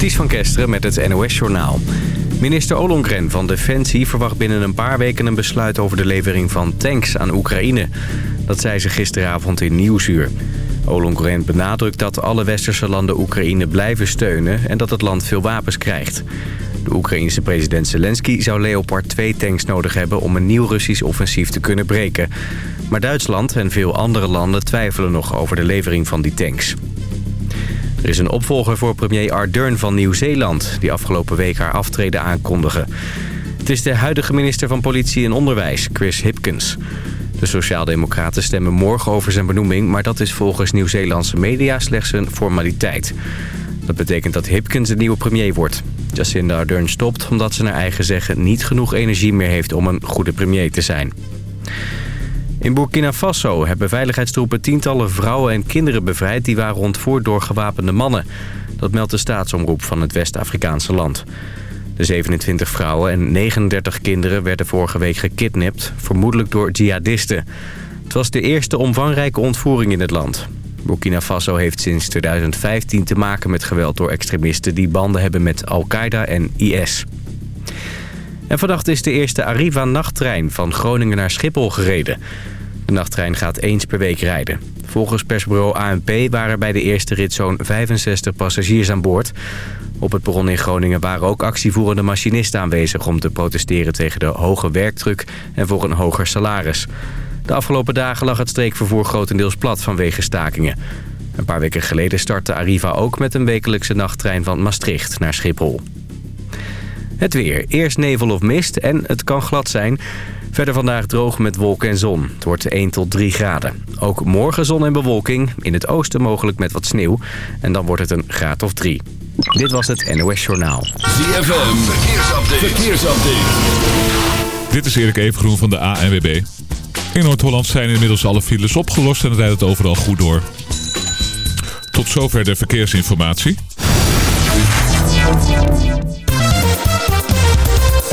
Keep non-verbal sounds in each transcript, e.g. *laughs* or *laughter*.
Ties van Kesteren met het NOS-journaal. Minister Ollongren van Defensie verwacht binnen een paar weken een besluit over de levering van tanks aan Oekraïne. Dat zei ze gisteravond in Nieuwsuur. Ollongren benadrukt dat alle westerse landen Oekraïne blijven steunen en dat het land veel wapens krijgt. De Oekraïense president Zelensky zou Leopard 2 tanks nodig hebben om een nieuw Russisch offensief te kunnen breken. Maar Duitsland en veel andere landen twijfelen nog over de levering van die tanks. Er is een opvolger voor premier Ardern van Nieuw-Zeeland... die afgelopen week haar aftreden aankondigde. Het is de huidige minister van Politie en Onderwijs, Chris Hipkins. De Sociaaldemocraten stemmen morgen over zijn benoeming... maar dat is volgens Nieuw-Zeelandse media slechts een formaliteit. Dat betekent dat Hipkins de nieuwe premier wordt. Jacinda Ardern stopt omdat ze naar eigen zeggen... niet genoeg energie meer heeft om een goede premier te zijn. In Burkina Faso hebben veiligheidstroepen tientallen vrouwen en kinderen bevrijd... die waren ontvoerd door gewapende mannen. Dat meldt de staatsomroep van het West-Afrikaanse land. De 27 vrouwen en 39 kinderen werden vorige week gekidnapt... vermoedelijk door jihadisten. Het was de eerste omvangrijke ontvoering in het land. Burkina Faso heeft sinds 2015 te maken met geweld door extremisten... die banden hebben met Al-Qaeda en IS. En vannacht is de eerste Arriva-nachttrein van Groningen naar Schiphol gereden. De nachttrein gaat eens per week rijden. Volgens persbureau ANP waren bij de eerste rit zo'n 65 passagiers aan boord. Op het perron in Groningen waren ook actievoerende machinisten aanwezig... om te protesteren tegen de hoge werkdruk en voor een hoger salaris. De afgelopen dagen lag het streekvervoer grotendeels plat vanwege stakingen. Een paar weken geleden startte Arriva ook met een wekelijkse nachttrein van Maastricht naar Schiphol. Het weer. Eerst nevel of mist en het kan glad zijn. Verder vandaag droog met wolken en zon. Het wordt 1 tot 3 graden. Ook morgen zon en bewolking. In het oosten mogelijk met wat sneeuw. En dan wordt het een graad of 3. Dit was het NOS Journaal. ZFM. Verkeersupdate. Verkeersupdate. Dit is Erik Evengroen van de ANWB. In Noord-Holland zijn inmiddels alle files opgelost en rijdt het overal goed door. Tot zover de verkeersinformatie.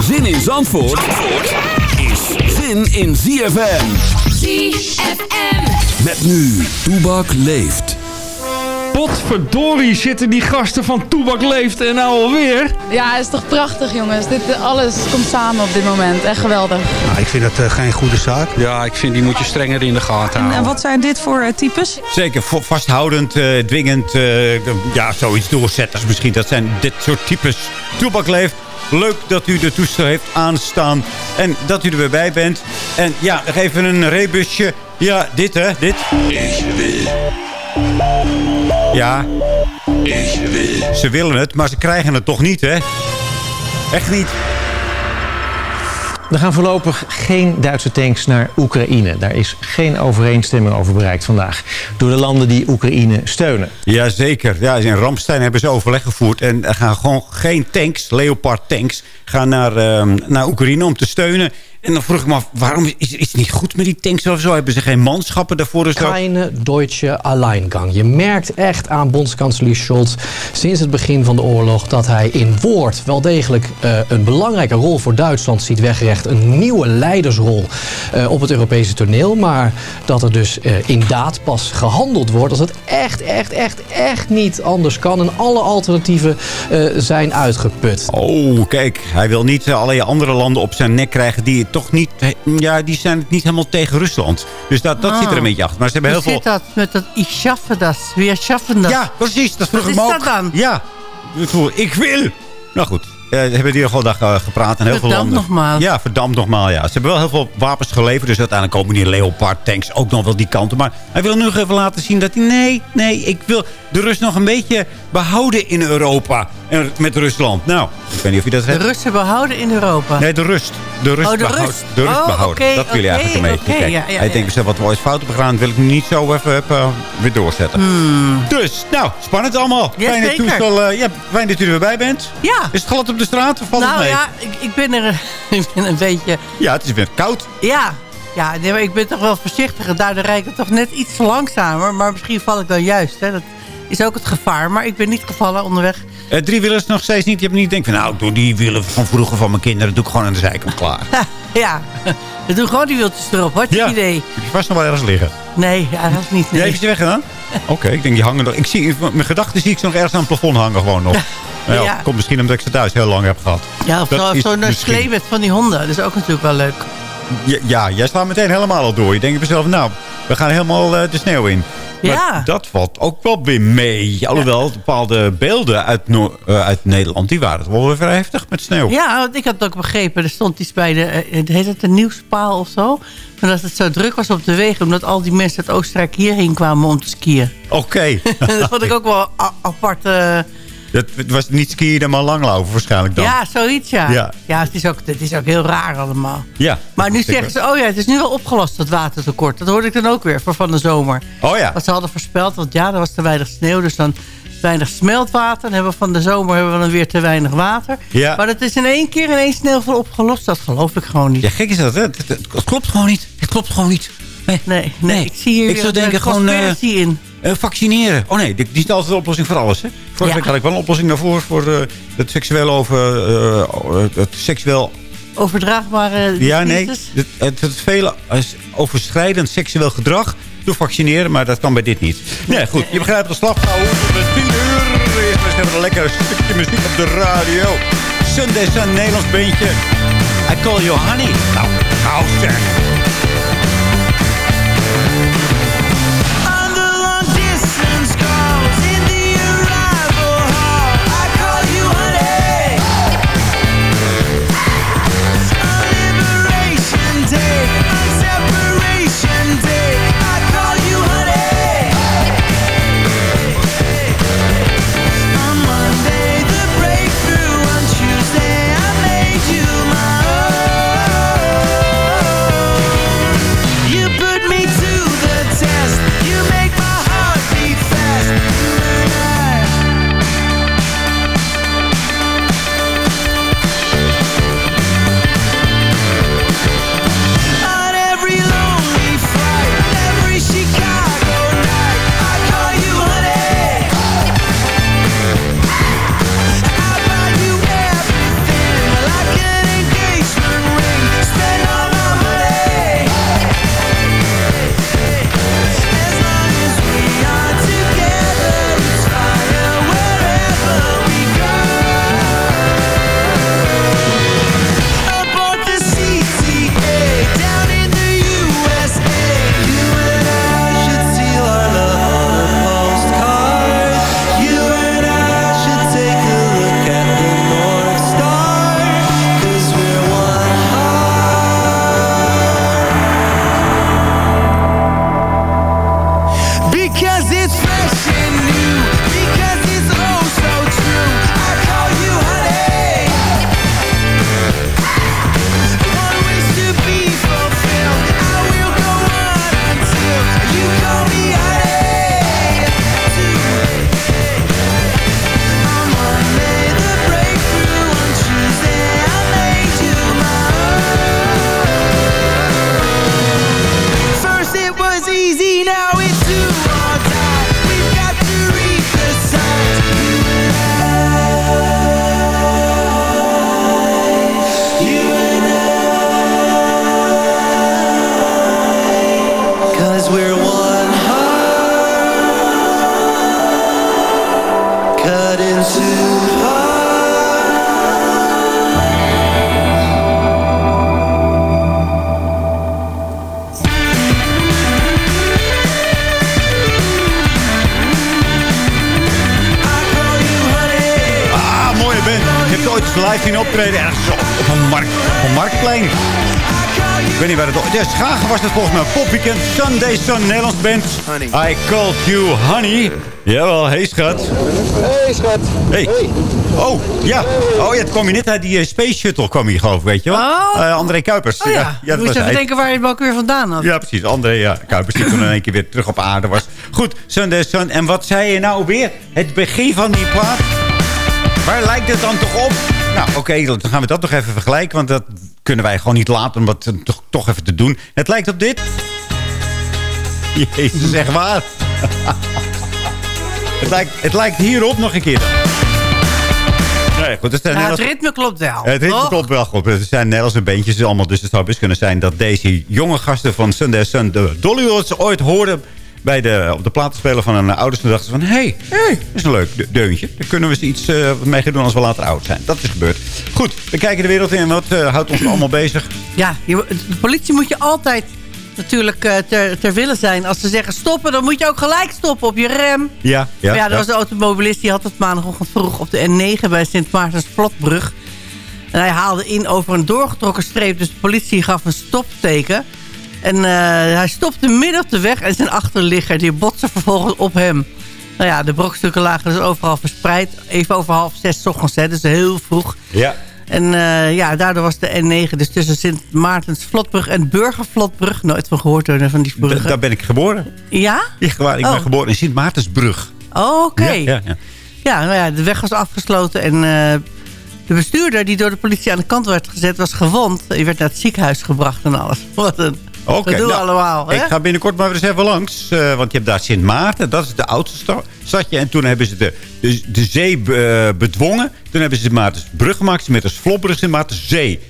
Zin in Zandvoort, is zin in ZFM. ZFM. Met nu, Toebak leeft. Potverdorie zitten die gasten van Toebak Leeft en nou alweer. Ja, het is toch prachtig jongens. Dit, alles komt samen op dit moment. Echt geweldig. Nou, ik vind dat uh, geen goede zaak. Ja, ik vind die moet je strenger in de gaten houden. En, en wat zijn dit voor uh, types? Zeker, vasthoudend, uh, dwingend, ja, zoiets doorzetters misschien. Dat zijn dit soort types. Toebak Leeft. Leuk dat u de toestel heeft aanstaan. En dat u er weer bij bent. En ja, nog even een rebusje. Ja, dit hè, dit. Ik wil. Ja. Ik wil. Ze willen het, maar ze krijgen het toch niet, hè? Echt niet. Er gaan voorlopig geen Duitse tanks naar Oekraïne. Daar is geen overeenstemming over bereikt vandaag. Door de landen die Oekraïne steunen. Jazeker. Ja, in Ramstein hebben ze overleg gevoerd. En er gaan gewoon geen tanks, Leopard tanks, gaan naar, uh, naar Oekraïne om te steunen. En dan vroeg ik me af, waarom is, is het niet goed met die tanks of zo? Hebben ze geen manschappen daarvoor? Dus Keine deutsche Alleingang. Je merkt echt aan bondskanselier Scholz sinds het begin van de oorlog... dat hij in woord wel degelijk uh, een belangrijke rol voor Duitsland ziet weggerecht. Een nieuwe leidersrol uh, op het Europese toneel. Maar dat er dus uh, in daad pas gehandeld wordt als het echt, echt, echt, echt niet anders kan. En alle alternatieven zijn uitgeput. Oh, kijk. Hij wil niet allerlei andere landen op zijn nek krijgen die toch niet, ja, die zijn het niet helemaal tegen Rusland. Dus dat, dat Ah. zit er een beetje achter. Maar ze hebben Hoe heel veel... zit dat met dat ik schaffe dat, wir schaffen dat? Ja, precies. Dat vroeg Wat is dat dan? Ja, ik wil. Nou goed, we hebben hier gewoon dag eh, gepraat. En heel veel landen. nogmaals. Ja, verdampt nogmaals. Ja. Ze hebben wel heel veel wapens geleverd. Dus uiteindelijk komen die Leopard tanks ook nog wel die kanten. Maar hij wil nu nog even laten zien dat hij... Nee, nee, ik wil de rust nog een beetje behouden in Europa. En met Rusland. Nou, Ik weet niet of je dat De zegt. Russen behouden in Europa. Nee, de rust. De rust, Oh, de behouden. rust. De rust Oh, behouden. dat wil je eigenlijk een beetje. Kijk, ja, ja, hij ja. denkt, "Zeg, wat we ooit fout hebben gedaan... wil ik niet zo even eh, weer doorzetten. Dus, nou, spannend allemaal. Ja, eh, ja, fijn dat u er weer bij bent. Ja. Is het glad op de straat of valt het nou mee? ja, ik, ik ben er *laughs* ik ben een beetje... Ja, het is weer koud. Ja, ja nee, maar ik ben toch wel voorzichtig. Daardoor rijd ik toch net iets langzamer. Maar misschien val ik dan juist. Hè. Dat is ook het gevaar. Maar ik ben niet gevallen onderweg. Eh, drie wielers nog steeds niet. Je hebt niet denkt van, nou, door die wielen van vroeger van mijn kinderen... doe ik gewoon aan de zijkant klaar. *laughs* ja, we doen gewoon die wieltjes erop. Wat Ja. idee? Heb je vast nog wel ergens liggen? Nee, eigenlijk niet. Nee. Nee. Even weg gedaan? *laughs* Oké, ik denk die hangen nog. Ik zie, mijn gedachten zie ik ze nog ergens aan het plafond hangen gewoon nog. Nou ja, Ja. Komt misschien omdat ik ze thuis heel lang heb gehad. Ja, of Dat zo- zo'n eh, misschien- van die honden. Dat is ook natuurlijk wel leuk. Ja, ja, jij slaat meteen helemaal al door. Je denkt bij jezelf, nou, we gaan helemaal eh, de sneeuw in. Maar Ja. dat valt ook wel weer mee. Alhoewel, bepaalde beelden uit, eh, uit Nederland... die waren wel weer vrij heftig met sneeuw. Ja, want ik had het ook begrepen. Er stond iets bij de, eh, heet het de nieuwspaal of zo? Van dat het zo druk was op de wegen. Omdat al die mensen uit Oostenrijk hierheen kwamen om te skiën. Oké. *laughs* dat vond ik ook wel apart. Dat was niet skiën, maar langlopen waarschijnlijk dan. ja, zoiets ja. Ja. Ja, het, is ook, het is ook heel raar allemaal. Ja. Maar nu zeggen ze, oh ja, het is nu wel opgelost, dat watertekort. Dat hoorde ik dan ook weer voor van de zomer. Oh ja. Wat ze hadden voorspeld, want ja, er was te weinig sneeuw. Dus dan weinig smeltwater. Dan hebben we van de zomer hebben we dan weer te weinig water. Ja. Maar dat is in één keer in één sneeuwval opgelost. Dat geloof ik gewoon niet. Ja, gek is dat, hè? Het, het- het klopt gewoon niet. Het klopt gewoon niet. Nee, Nee, nee, ik zie hier Ik zou denken de gewoon... eh, in. Eh, vaccineren. Oh nee, die, die is altijd de oplossing voor alles. Hè? Vorige Ja. week had ik wel een oplossing daarvoor. Voor eh, het seksueel over... eh, het seksueel... Overdraagbare Ja, nee. Het, het, het vele overschrijdend seksueel gedrag door vaccineren. Maar dat kan bij dit niet. Nee, goed. Je begrijpt de slag. Nou, tot de 10 uur. Eerst even een lekker stukje muziek op de radio. Sunday Sun, Nederlands beentje. I call you honey. Nou, gauw zeg. Eens live zien optreden. Ergens op, op een, markt, op een marktplein. Ik weet niet waar het... Ja, Schagen was het volgens mij. Popweekend, Sunday Sun, Nederlands band. I called you honey. Jawel, hey schat. Hey schat. Hey. Oh, ja. Oh ja, het kwam je net uit die eh, Space Shuttle, kwam hier geloof ik, weet je wel. Oh. Eh, André Kuipers. Oh ja, dat Moet je even denken waar je het ook weer vandaan had. Ja, precies. André ja, Kuipers die toen in één keer weer terug op aarde was. Goed, Sunday Sun. En wat zei je nou weer? Het begin van die plaat. Waar lijkt het dan toch op? Nou, oké, dan gaan we dat nog even vergelijken. Want dat kunnen wij gewoon niet laten om dat toch, toch even te doen. Het lijkt op dit. Jezus, echt waar. *laughs* het, lijkt, het lijkt hierop nog een keer. Nee, goed, het, Nou, het ritme klopt wel. het ritme toch? klopt wel goed. Het zijn Nederlandse bandjes allemaal. Dus het zou best kunnen zijn dat deze jonge gasten van Sunday Sun... de Dollywoods ooit hoorden bij de, op de platenspeler van een ouders. En dachten van, hé, hey, hey, dat is een leuk de- deuntje. Daar kunnen we eens iets eh, mee gaan doen als we later oud zijn. Dat is gebeurd. Goed, we kijken de wereld in. En wat eh, houdt ons *clears throat* allemaal bezig? Ja, je- de politie moet je altijd natuurlijk eh, ter, ter willen zijn. Als ze zeggen stoppen, dan moet je ook gelijk stoppen op je rem. Ja, ja. Maar ja, er was een automobilist die had het maandagochtend vroeg op de N9 bij Sint Maartens Vlotbrug. En hij haalde in over een doorgetrokken streep. Dus de politie gaf een stopteken. En eh, hij stopte midden op de weg en zijn achterligger die botste vervolgens op hem. Nou ja, de brokstukken lagen dus overal verspreid. Even over half zes ochtends, hè, dus heel vroeg. Ja. En eh, ja, daardoor was de N9 dus tussen Sint Maartens Vlotbrug en Burgervlotbrug. Nooit van gehoord hoor, van die Da- bruggen. daar ben ik geboren. Ja? Waar, ik ben Oh. geboren in Sint Maartensbrug. Oh, oké. Ja, Ja, ja, ja. nou ja, de weg was afgesloten en eh, de bestuurder die door de politie aan de kant werd gezet was gewond. Die werd naar het ziekenhuis gebracht en alles. Wat een Oké, gedoe nou, allemaal. Hè? Ik ga binnenkort maar eens even langs. eh, want je hebt daar Sint Maarten. Dat is de oudste sta- stadje. En toen hebben ze de, de, de zee eh, bedwongen. Toen hebben ze de Maartensbrug gemaakt. Met als Vlopbrug Sint Maartenzee.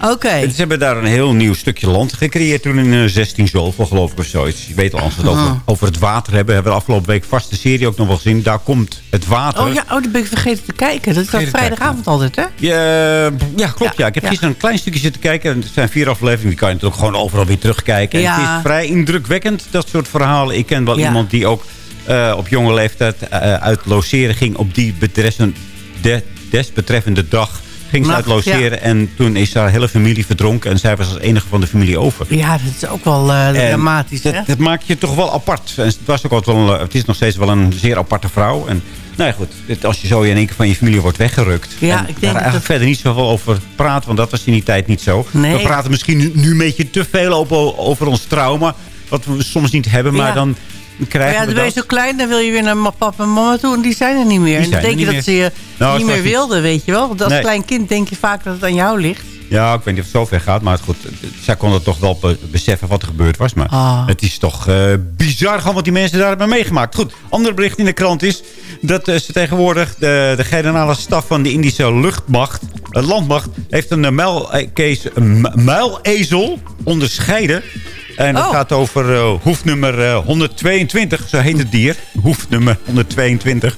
Oké. Ze hebben daar een heel nieuw stukje land gecreëerd. Toen in eh, 16 zoveel geloof ik of zoiets. Je weet al, als we het over, Ah. over het water hebben. Hebben we de afgelopen week vast de serie ook nog wel gezien. Daar komt het water. Oh ja, oh, dat ben ik vergeten te kijken. Dat is dat vrijdagavond altijd, hè? Ja, ja, klopt. Ja. Ik heb ja. gisteren een klein stukje zitten kijken. En Er zijn vier afleveringen. Die kan je natuurlijk gewoon overal weer terugkijken. En het is vrij indrukwekkend, dat soort verhalen. Ik ken wel iemand die ook eh, op jonge leeftijd eh, uit logeren ging... op die betreffende, de, desbetreffende dag ging ze uit logeren. En toen is haar hele familie verdronken. En zij was als enige van de familie over. Ja, dat is ook wel eh, dramatisch, hè? dat, dat maakt je toch wel apart. En het, was ook wel, een- het is nog steeds wel een zeer aparte vrouw. En nou ja, goed, als je zo in één keer van je familie wordt weggerukt. Ja, en ik denk daar eigenlijk verder niet zoveel over praten. Want dat was in die tijd niet zo. Nee. We praten misschien nu, nu een beetje te veel over, over ons trauma. Wat we soms niet hebben. Maar Ja. dan Maar ja, dan ben je zo klein, dan wil je weer naar papa en mama toe. En die zijn er niet meer. En denk je dat ze je Nou, niet meer wilden, weet je wel. Want als Nee. klein kind denk je vaak dat het aan jou ligt. Ja, ik weet niet of het zover gaat. Maar goed, zij kon het toch wel be- beseffen wat er gebeurd was. Maar Ah. het is toch eh, bizar gewoon wat die mensen daar hebben meegemaakt. Goed, ander bericht in de krant is... dat eh, ze tegenwoordig de, de generale staf van de Indische luchtmacht... eh, landmacht, heeft een, muilezel onderscheiden... En het Oh. gaat over hoefnummer eh, 122, zo heet het dier. Hoefnummer 122.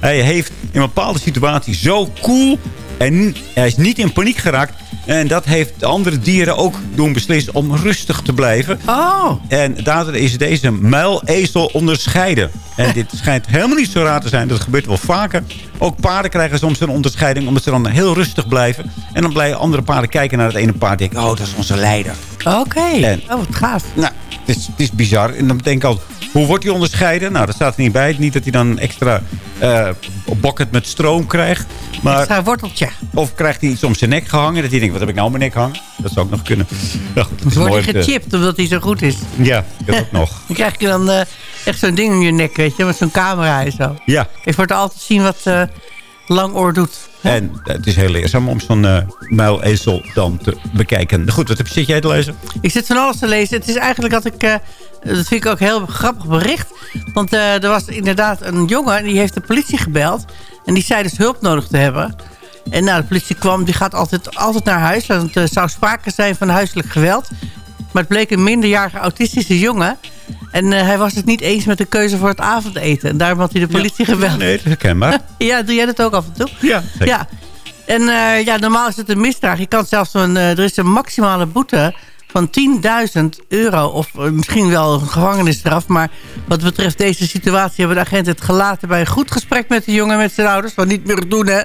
Hij heeft in een bepaalde situatie zo cool en hij is niet in paniek geraakt. En dat heeft de andere dieren ook doen beslissen om rustig te blijven. Oh. En daardoor is deze muilezel onderscheiden. En dit schijnt helemaal niet zo raar te zijn. Dat gebeurt wel vaker. Ook paarden krijgen soms een onderscheiding omdat ze dan heel rustig blijven. En dan blijven andere paarden kijken naar het ene paard. En denken, oh, dat is onze leider. Oké. Oh, wat gaaf. Nou, het is, het is bizar. En dan denk ik al, hoe wordt hij onderscheiden? Nou, dat staat er niet bij. Niet dat hij dan een extra eh bucket met stroom krijgt. Maar, Extra worteltje. of krijgt hij iets om zijn nek gehangen? Dat hij denkt, wat heb ik nou om mijn nek hangen? Dat zou ook nog kunnen. *laughs* Nou, goed, wordt hij te- gechipt omdat hij zo goed is. Ja, dat ook nog. *laughs* Dan krijg je dan eh, echt zo'n ding om je nek, weet je. Met zo'n camera en zo. Ja, Je wordt altijd zien wat eh Langoor doet. en het is heel leerzaam om zo'n eh muilezel dan te bekijken. Goed, wat heb, zit jij te lezen? Ik zit van alles te lezen. Het is eigenlijk dat ik... dat vind ik ook een heel grappig bericht. Want eh, er was inderdaad een jongen... die heeft de politie gebeld. En die zei dus hulp nodig te hebben. En nou, de politie kwam. Die gaat altijd, altijd naar huis. Want er zou sprake zijn van huiselijk geweld. Maar het bleek een minderjarige autistische jongen. En eh, hij was het niet eens met de keuze voor het avondeten. En daarom had hij de politie gebeld. Nee, dat is herkenbaar. *laughs* Ja, doe jij dat ook af en toe? Ja, zeker. Ja. En eh, ja, normaal is het een misdrag. Je kan zelfs een, er is een maximale boete van 10.000 euro. Of eh, misschien wel een gevangenisstraf. Maar wat betreft deze situatie hebben de agenten het gelaten... bij een goed gesprek met de jongen en met zijn ouders. Wat niet meer doen, hè.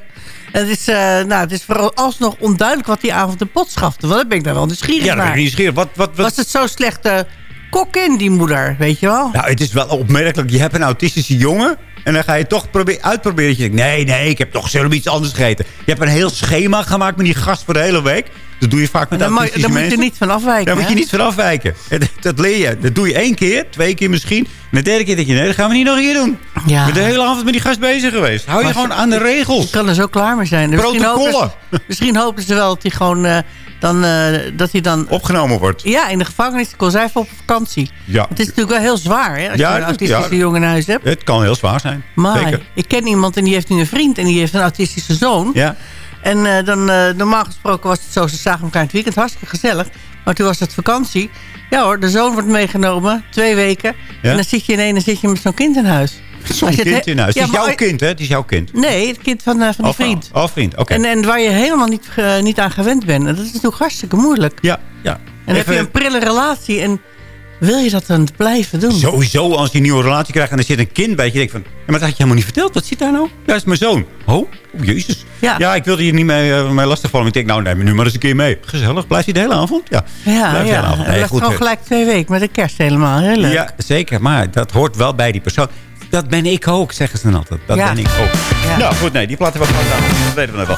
En het is, eh, nou, het is vooral alsnog onduidelijk wat die avond de pot schafte. Want dan ben ik daar wel nieuwsgierig Ja, dan ben naar. ik nieuwsgierig. Wat, wat, wat... Was het zo slecht eh, kok in, die moeder, weet je wel? Nou, het is wel opmerkelijk. Je hebt een autistische jongen. En dan ga je toch uitproberen. Dat je denkt, nee, nee, ik heb toch zelf iets anders gegeten. Je hebt een heel schema gemaakt met die gast voor de hele week. Dat doe je vaak met autistische daar moet je mensen. niet van afwijken, Daar moet je niet van afwijken. En Dat, dat leer je. Dat doe je één keer, twee keer misschien. En de derde keer denk je, nee, dat gaan we niet nog hier doen. Ja. Ik ben de hele avond met die gast bezig geweest. Hou je gewoon aan de regels. Ik kan er zo klaar mee zijn. Hopen, Protocollen. *laughs* misschien hopen ze wel dat hij gewoon... eh, dan, eh, dat hij dan... Opgenomen wordt. Ja, in de gevangenis. Ik zij even op vakantie. Ja. Het is natuurlijk wel heel zwaar, hè? Als Ja, je een autistische ja. jongen in huis hebt. Het kan heel zwaar zijn. Maar Zeker. ik ken iemand en die heeft nu een vriend... en die heeft een autistische zoon. Ja. En eh, dan, eh, normaal gesproken was het zo... ze zagen elkaar in het weekend, hartstikke gezellig. Maar toen was het vakantie. Ja hoor, de zoon wordt meegenomen, twee weken. Ja. En dan zit je ineens dan zit je met zo'n kind in huis. Zo'n kind in huis. Ja, het is maar- jouw kind, hè? Het is jouw kind. Nee, het kind van, eh, van die Oh, vriend. Oh, vriend, oké. En, en waar je helemaal niet, niet aan gewend bent. En dat is natuurlijk hartstikke moeilijk. Ja, ja. En dan heb je een prille relatie. En wil je dat dan blijven doen? Sowieso, als je een nieuwe relatie krijgt en er zit een kind bij. Je denkt van, ja, maar dat had je helemaal niet verteld. Wat zit daar nou? Ja, dat is mijn zoon. Oh, oh jezus. Ja. ik wilde je niet mee, eh, mee lastigvallen. Ik denk, nou, neem me nu maar eens een keer mee. Gezellig. Blijft hij de hele avond? Ja. Ja, Blijft de hele ja. avond. Nee, goed, gewoon eh, gelijk twee weken met de kerst helemaal. Heel leuk. Ja, zeker. Maar dat hoort wel bij die persoon. Dat ben ik ook, zeggen ze dan altijd. Dat Ja. ben ik ook. Ja. Nou goed, nee, die platen we gewoon aan. Dat weten we nog wel.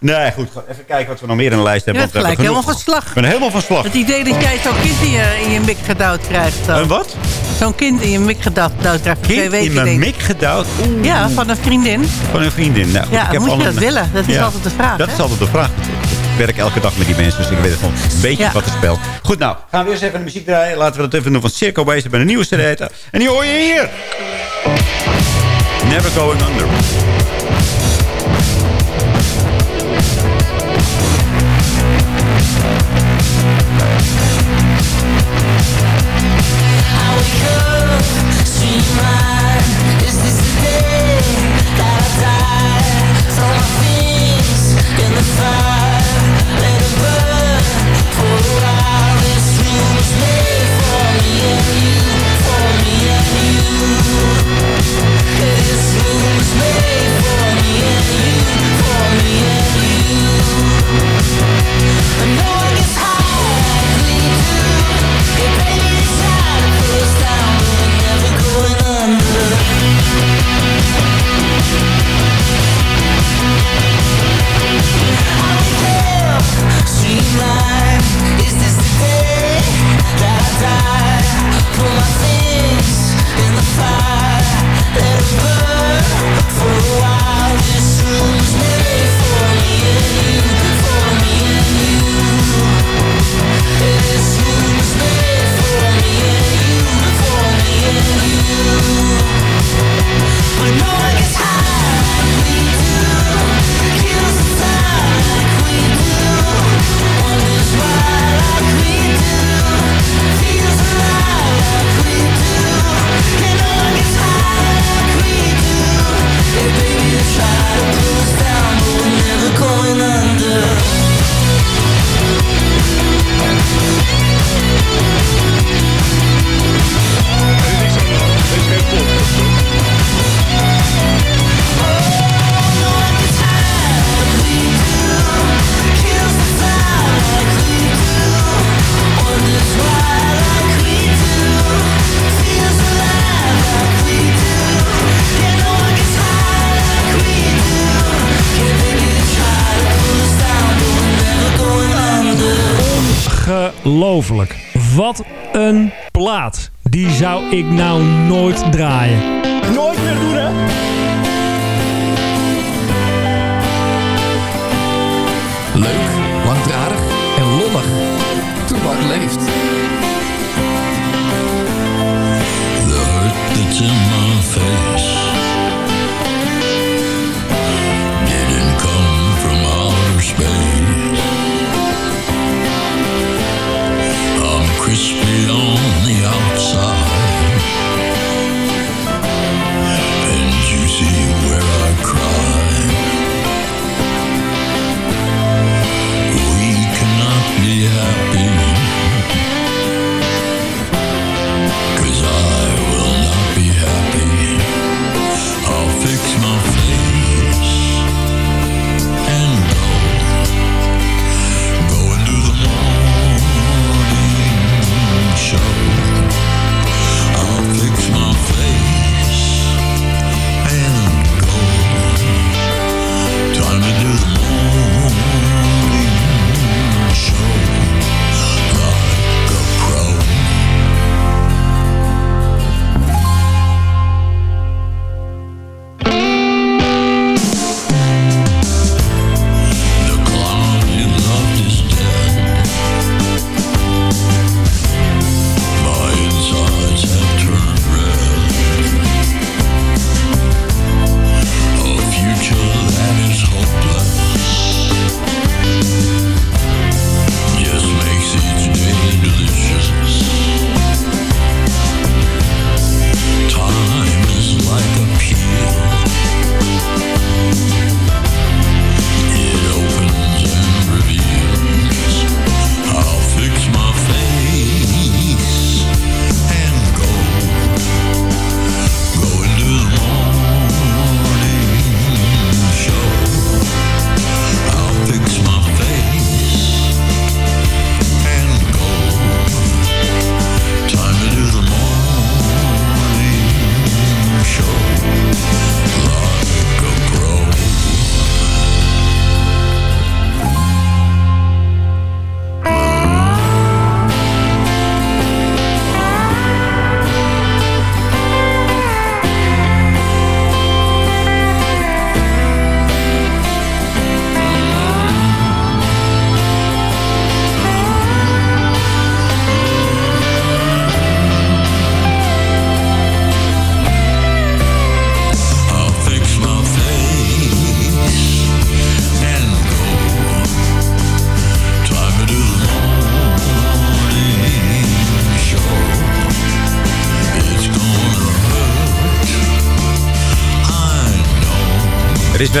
Nee, goed. Even kijken wat we nog meer in de lijst hebben. we gelijk hebben helemaal van slag. Ik ben helemaal van slag. Het idee dat jij zo'n kind in je, in je mik gedouwd krijgt. zo. Een wat? Zo'n kind in je mik gedouwd krijgt voor twee Kind weken. in mijn mik gedouwd. Oeh. Ja, van een vriendin. Van een vriendin. Nou, goed, Ja, ik heb moet al je een- dat willen? Dat is altijd de vraag, Dat hè? is altijd de vraag. Ik werk elke dag met die mensen, dus ik weet gewoon een beetje Ja. wat er speelt. Goed, nou, gaan we eerst even de muziek draaien. Laten we dat even doen van Circo bezig met een nieuwe CD. En die hoor je hier. Never Going Under. Ongelooflijk.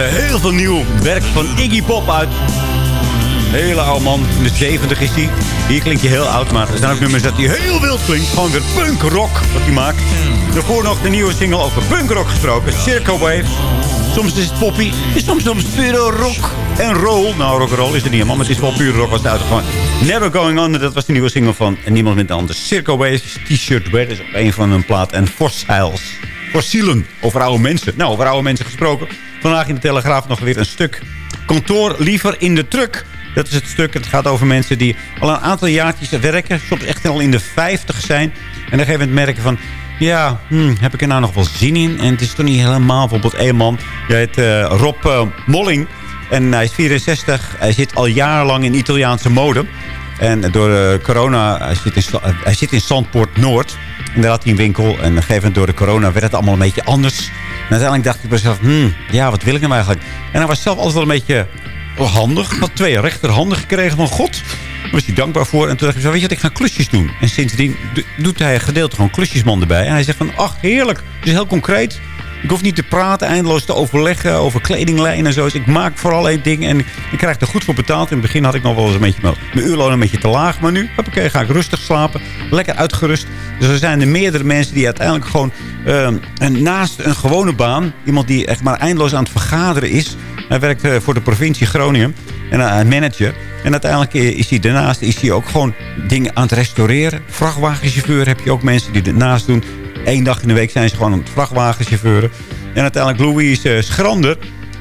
Heel veel nieuw werk van Iggy Pop uit. Hele oude man, in de 70 is hij. Hier klinkt hij heel oud, maar er zijn ook nummers dat hij heel wild klinkt. Gewoon weer punkrock wat hij maakt. Daarvoor nog de nieuwe single over punkrock gesproken, Circle Wave. Soms is het poppy, en soms soms pure rock en roll. Nou, rock and roll is er niet helemaal, maar het is wel pure rock. Was het uitgegaan. Never Going On, dat was de nieuwe single van niemand minder dan de Circle Wave. T-shirt is op een van hun plaat. En Fossiles, fossielen, over oude mensen. Nou, over oude mensen gesproken. Vandaag in de Telegraaf nog weer een stuk. Kantoor liever in de truck. Dat is het stuk. Het gaat over mensen die al een aantal jaartjes werken. Soms echt al in de 50 zijn. En een gegeven moment merken van... Ja, hmm, heb ik er nou nog wel zin in? En het is toch niet helemaal... Bijvoorbeeld één man. Die heet eh, Rob eh, Molling. En hij is 64. Hij zit al jarenlang in Italiaanse mode. En door de corona... Hij zit, in, hij in Zandpoort Noord. En daar had hij een winkel. En gegeven door de corona werd het allemaal een beetje anders. Uiteindelijk dacht ik bij mezelf... Hmm, ja, wat wil ik nou eigenlijk? En hij was zelf altijd wel een beetje handig. Had twee rechterhanden gekregen van God. Daar was hij dankbaar voor. En toen dacht ik, weet je wat, ik ga klusjes doen. En sindsdien do- doet hij een gedeelte gewoon klusjesman erbij. En hij zegt van, ach, heerlijk. Het is heel concreet. Ik hoef niet te praten, eindeloos te overleggen over kledinglijnen en zo. Ik maak vooral één ding en ik krijg er goed voor betaald. In het begin had ik nog wel eens een beetje mijn uurloon een beetje te laag. Maar nu, hoppakee, ga ik rustig slapen. Lekker uitgerust. Dus er zijn er meerdere mensen die uiteindelijk gewoon... ehm, en naast een gewone baan, iemand die echt maar eindeloos aan het vergaderen is... Hij werkt eh, voor de provincie Groningen en uh, manager. En uiteindelijk eh, is hij daarnaast is hij ook gewoon dingen aan het restaureren. Vrachtwagenchauffeur heb je ook mensen die ernaast doen. Eén dag in de week zijn ze gewoon een vrachtwagenchauffeur. En uiteindelijk Louise Schrander.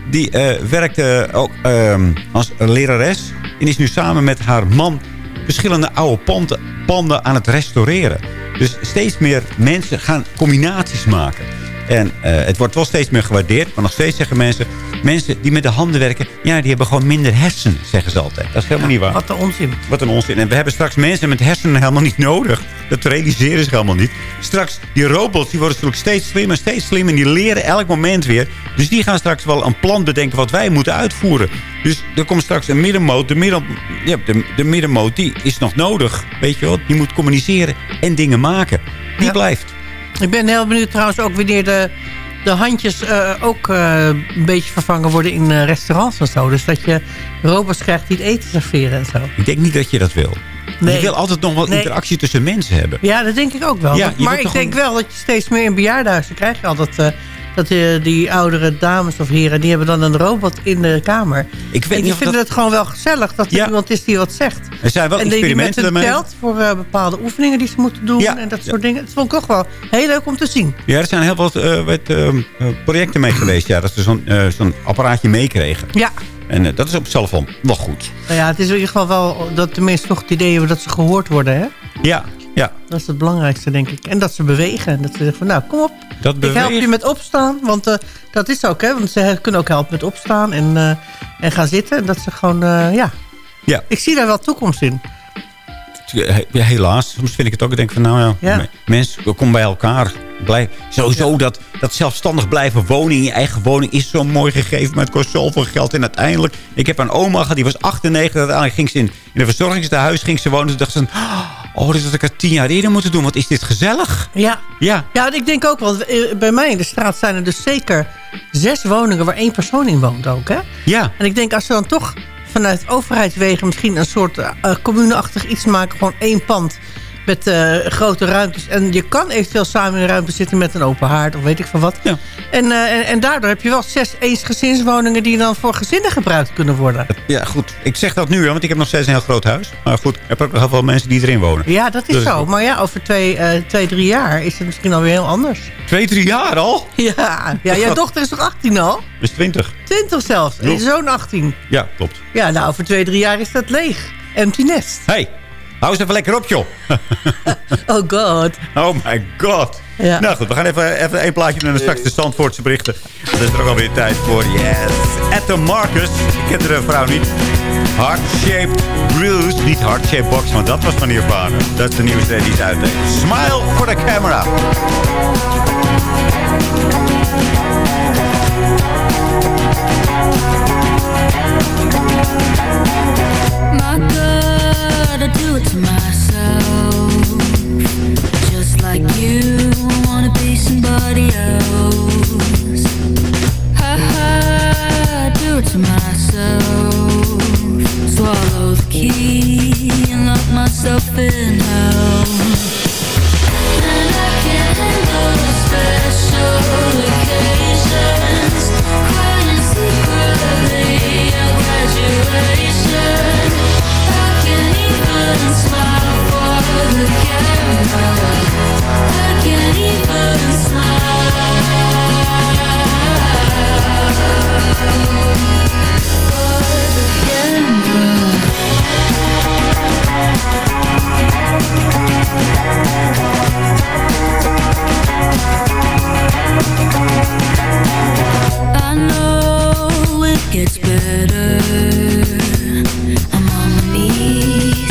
Die eh, werkt eh, ook ehm, als lerares. En is nu samen met haar man verschillende oude panden aan het restaureren. Dus steeds meer mensen gaan combinaties maken. En eh, het wordt wel steeds meer gewaardeerd. Maar nog steeds zeggen mensen... Mensen die met de handen werken... Ja, die hebben gewoon minder hersenen, zeggen ze altijd. Dat is helemaal niet waar. Wat een onzin. Wat een onzin. En we hebben straks mensen met hersenen helemaal niet nodig. Dat realiseren ze helemaal niet. Straks, die robots, die worden natuurlijk steeds slimmer, steeds slimmer. En die leren elk moment weer. Dus die gaan straks wel een plan bedenken wat wij moeten uitvoeren. Dus er komt straks een middenmoot. De, midden, ja, de, de middenmoot, die is nog nodig. Weet je wel? Die moet communiceren en dingen maken. Die blijft. Ik ben heel benieuwd trouwens ook wanneer de, de handjes eh, ook eh, een beetje vervangen worden in eh, restaurants en zo. Dus dat je robots krijgt die het eten serveren en zo. Ik denk niet dat je dat wil. Nee. Je wil altijd nog wel Nee. interactie tussen mensen hebben. Ja, dat denk ik ook wel. Ja, maar ik denk wel dat je steeds meer in bejaardenhuizen krijg je altijd... dat eh, die oudere dames of heren, die hebben dan een robot in de kamer. Ik weet en die vinden dat- het gewoon wel gezellig dat er Ja. iemand is die wat zegt. Er zijn wel en experimenten hun daarmee. telt voor eh, bepaalde oefeningen die ze moeten doen. En dat soort dingen. Dat vond ik toch wel heel leuk om te zien. Ja, er zijn heel wat, eh, projecten mee geweest. Ja, dat ze zo'n zo'n apparaatje meekregen. Ja. En dat is op zichzelf wel goed. Nou ja, het is in ieder geval wel dat de mensen toch het idee hebben dat ze gehoord worden. Hè? Ja, ja. Dat is het belangrijkste, denk ik. En dat ze bewegen. En dat ze zeggen van, nou, kom op. Dat Ik help je met opstaan. Want eh, dat is ook, hè. Want ze kunnen ook helpen met opstaan en, eh, en gaan zitten. En dat ze gewoon, eh, ja. Ja. Ik zie daar wel toekomst in. Ja, helaas. Soms vind ik het ook. Ik denk van, nou ja, Ja. me- mensen, kom bij elkaar. Blijf, sowieso dat, dat zelfstandig blijven wonen in je eigen woning is zo mooi gegeven. Maar het kost zoveel geld. En uiteindelijk, ik heb een oma gehad, die was 98. Uiteindelijk ging ze in, in een verzorgingstehuis ging ze wonen. Toen dacht ze, oh, dit had ik er tien jaar eerder moeten doen. Wat is dit gezellig. Ja. Ja. Ja, ik denk ook, want eh, bij mij in de straat zijn er dus zeker zes woningen waar één persoon in woont ook, hè? Ja. En ik denk, als ze dan toch vanuit overheidswegen misschien een soort eh, communeachtig iets maken, gewoon één pand met eh, grote ruimtes. En je kan eventueel samen in een ruimte zitten met een open haard of weet ik van wat. Ja. En, eh, en, en daardoor heb je wel zes eensgezinswoningen die dan voor gezinnen gebruikt kunnen worden. Ja, goed. Ik zeg dat nu, hè, want ik heb nog steeds een heel groot huis. Maar goed, ik heb ook heel veel mensen die erin wonen. Ja, dat is Dus- zo. Maar ja, over twee, eh, twee, drie jaar is het misschien alweer heel anders. Twee, drie jaar al? Ja, ja jouw dochter is toch 18 al? Dus 20. 20 zelfs. En je Klopt. zoon 18. Ja, klopt. Ja, nou, over twee, drie jaar is dat leeg. Empty nest. hey, hou eens even lekker op, joh. *laughs* Oh god. Oh my god. Ja. Nou goed, we gaan even, even één plaatje en dan straks de Zandvoortse berichten. Dat is er ook alweer tijd voor. Yes. Etta Marcus. Ik ken de vrouw niet. Heart-shaped bruise. Niet heart-shaped box, want dat was van Nirvana. Dat is de nieuwe CD die is uit. Smile for the camera. My I do it to myself. Just like you, wanna be somebody else. Ha ha, myself. Swallow the key and lock myself in hell. And I can't handle special occasions. Crying secretly at graduation. Gets better. I'm on my knees,